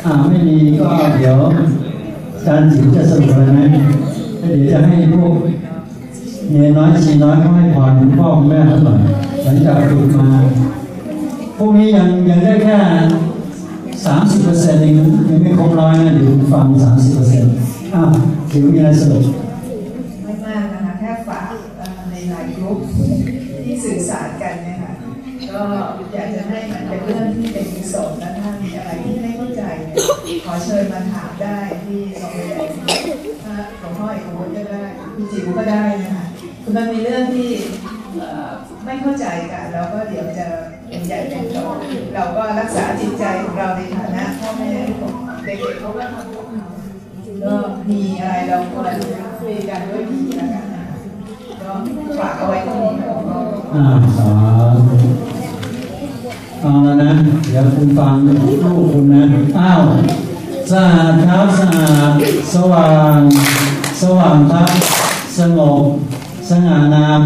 อ่าไม่มีก็เดี๋ยวอาจารย์จิ๋วจะสรุปอะไรไหมเดี๋ยวจะให้พวกเนยน้อยชีน้อยเขาให้พรคุณพ่อคุณแม่เขาหน่อยหลังจากฝึกมา พวกนี้ยังยังได้แค่สามสิบเปอร์เซ็นต์เองยังไม่ครบร้อยนะเดี๋ยวฟังสามสิบเปอร์เซ็นต์อ้าวจิ๋วมีอะไรสรุป ก็อยากจะให้มันเป็นเรื่องที่เป็นกุศลและถ้ามีอะไรที่ไม่เข้าใจเนี่ยขอเชิญมาถามได้ที่โรงเรียนถ้าหลวงพ่อเอกวุฒิก็ได้คุณจิ๋วก็ได้นะคะคือมันมีเรื่องที่ไม่เข้าใจกันแล้วก็เดี๋ยวจะเป็นใหญ่เป็นโตเราก็รักษาจิตใจของเราในฐานะพ่อแม่เด็กๆเขาก็ทำก็มีอะไรเราควรคุยกันด้วยดีแล้วกันนะคะก็ฝากเอาไว้ตรงนี้ค่ะอ่าสาธุ เอาแล้วนะ เดี๋ยวคุณฟังลูกคุณนะ อ้าวสะอาดครับสะอาดสว่าง สว่างครับ สงบสง่างาม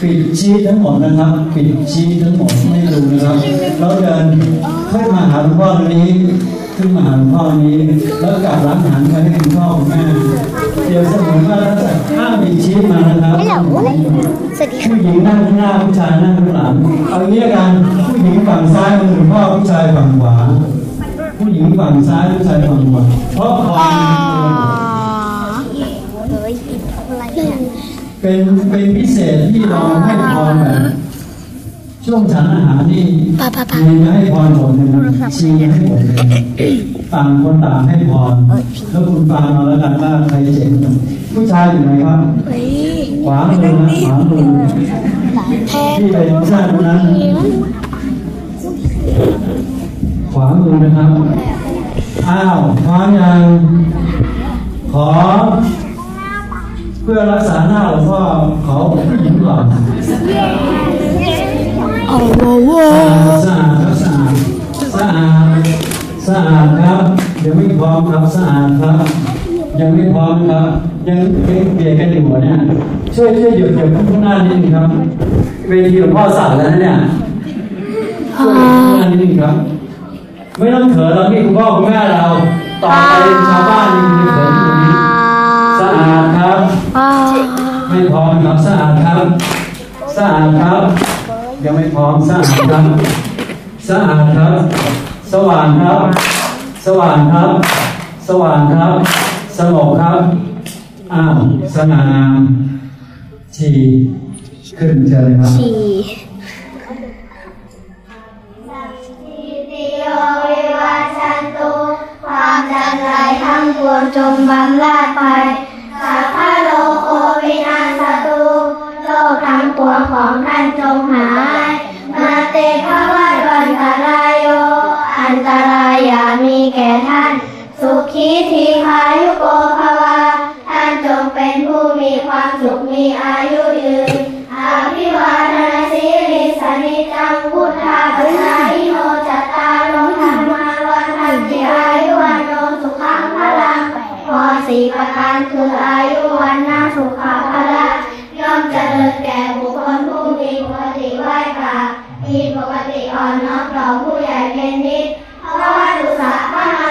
ปิดชีททั้งหมดนะครับ ปิดชีททั้งหมดไม่ดูนะครับแล้วเดินขึ้นมาหาหลวงพ่อนี้ขึ้นมาหาหลวงพ่อนี้ แล้วกลับหลังหันไปให้คุณพ่อคุณแม่เดี๋ยวสมุนว่าถ้าจะห้ามปิดชีทมานะครับ ผู้หญิงนั่งข้างหน้าผู้ชายนั่งข้างหลังเอาอย่างนี้ละกันผู้หญิงฝั่งซ้ายมือหลวงพ่อผู้ชายฝั่งขวา ผู้หญิงฝั่งซ้ายผู้ชายฝั่งขวาเพราะความเป็นเป็นพิเศษที่เราให้พรแบบช่วงฉันอาหารนี่มีให้พรผมหนึ่งชี้ให้ผมหนึ่งต่างคนต่างให้พรแล้วคุณฟังมาแล้วกันว่าใครเจ๋งผู้ชายอยู่ไหนครับ ขวามือนะขวามือที่เป็นผู้ชายคนนั้นขวามือนะครับ อ้าวพร้อมยังขอ เพื่อรักษาหน้าหลวงพ่อขอผู้หญิงก่อนสะอาดครับสะอาดสะอาดสะอาดครับยังไม่พร้อมครับสะอาดครับ ยังไม่พร้อมครับยังยังเบียดกันอยู่เนี่ยช่วยช่วยหยุดหยุดข้างหน้านิดนึงครับ เวทีหลวงพ่อสั่นแล้วนะเนี่ยช่วยข้างหน้านิดนึงครับ ไม่ต้องเขินเรานี่คุณพ่อคุณแม่เราต่อไปชาวบ้านนี่มีเขินตรงนี้สะอาดครับไม่พร้อมครับสะอาดครับสะอาดครับ ยังไม่พร้อมสะอาดครับสะอาดครับ สว่างครับ สว่างครับ สว่างครับ งบครับ อ้าวสง่างามชีขึ้นเชิญเลยครับติโยวิวัชชันตุความจันไรทั้งปวงจงบำราดไปสัพพะโลกโควินาศตุโลกทั้งปวงของท่านจงหาย มาเตภวัตวันตรายโย อันตรายอย่ามีแก่ท่านสุ ขีทีพายุโกภวาท่านจงเป็นผู้มีความสุขมีอายุยืนอาภิวาทนาสีริสนิจังพุทธาปัญญาอิโนจัตตาโลธรรมาวันทันติอายุวันโนสุขังพลังพอสี่ประการคืออายุวันนาสุขะพละย่อมเจริญแก่บุคคลผู้มีปกติไหว้กราบมีปกติอ่อนน้อมต่อผู้ใหญ่เป็นนิดเพราะว่าดุสะ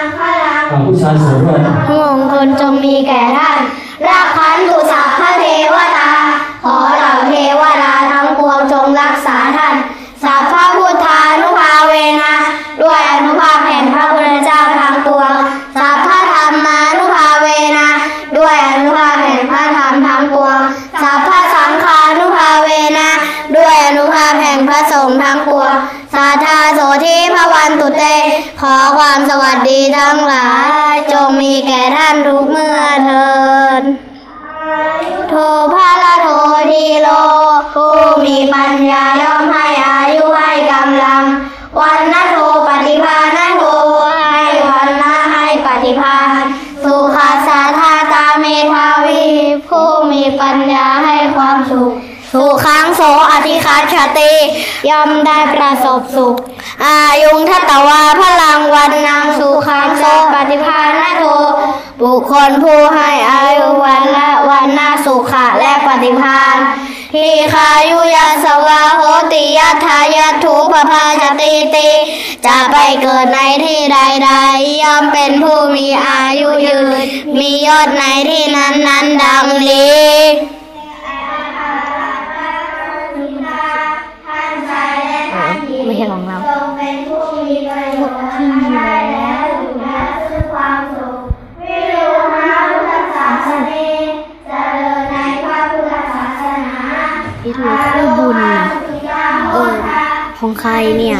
พนังพลังขอผู้ชายสวยด้วยมงคลจงมีแก่ท่านรักขันตุสัพพะเทวตา ขอเหล่าเทวดาทั้งปวงจงรักษาท่านสัพพะพุทธานุภาเวนะด้วยอนุภาพแห่งพระพุทธเจ้าทั้งปวงสัพพะธรรมานุภาเวนะด้วยอนุภาพแห่งพระธรรมทั้งปวงสัพพะสังฆานุภาเวนะด้วยอนุภาพแห่งพระสงฆ์ทั้งปวง ขอความสวัสดีทั้งหลาย จงมีแก่ท่านทุกเมื่อเทินโทพาลโททีโล ผู้มีปัญญาย่อมให้อายุให้กำลัง วันนะโทปฏิภาณโทให้วันนะให้ปฏิภาณสุขาสาธาตาเมทาวี ผู้มีปัญญาให้ความสุขสุขังโสอธิคัตชติย่อมได้ประสบสุข อายุงทัตตวา คคลผู้ให้อายุวันละวันนาสุขะและปฏิภาณทีคายุยาสวาโหติยะทายาทูปภาชติติจะไปเกิดในที่ใดๆย่อมเป็นผู้มีอายุยืน มียอดในที่นั้นนั้นดังนี้ ของใครเนี่ย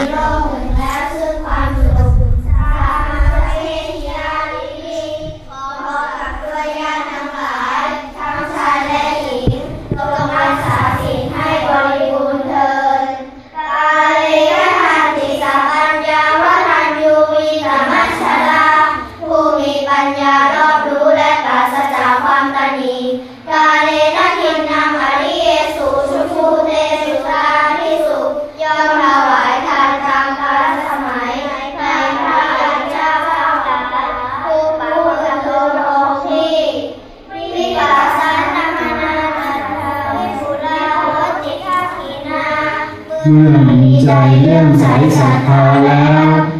เมื่อมีใจเลื่อมใสศรัทธาแล้ว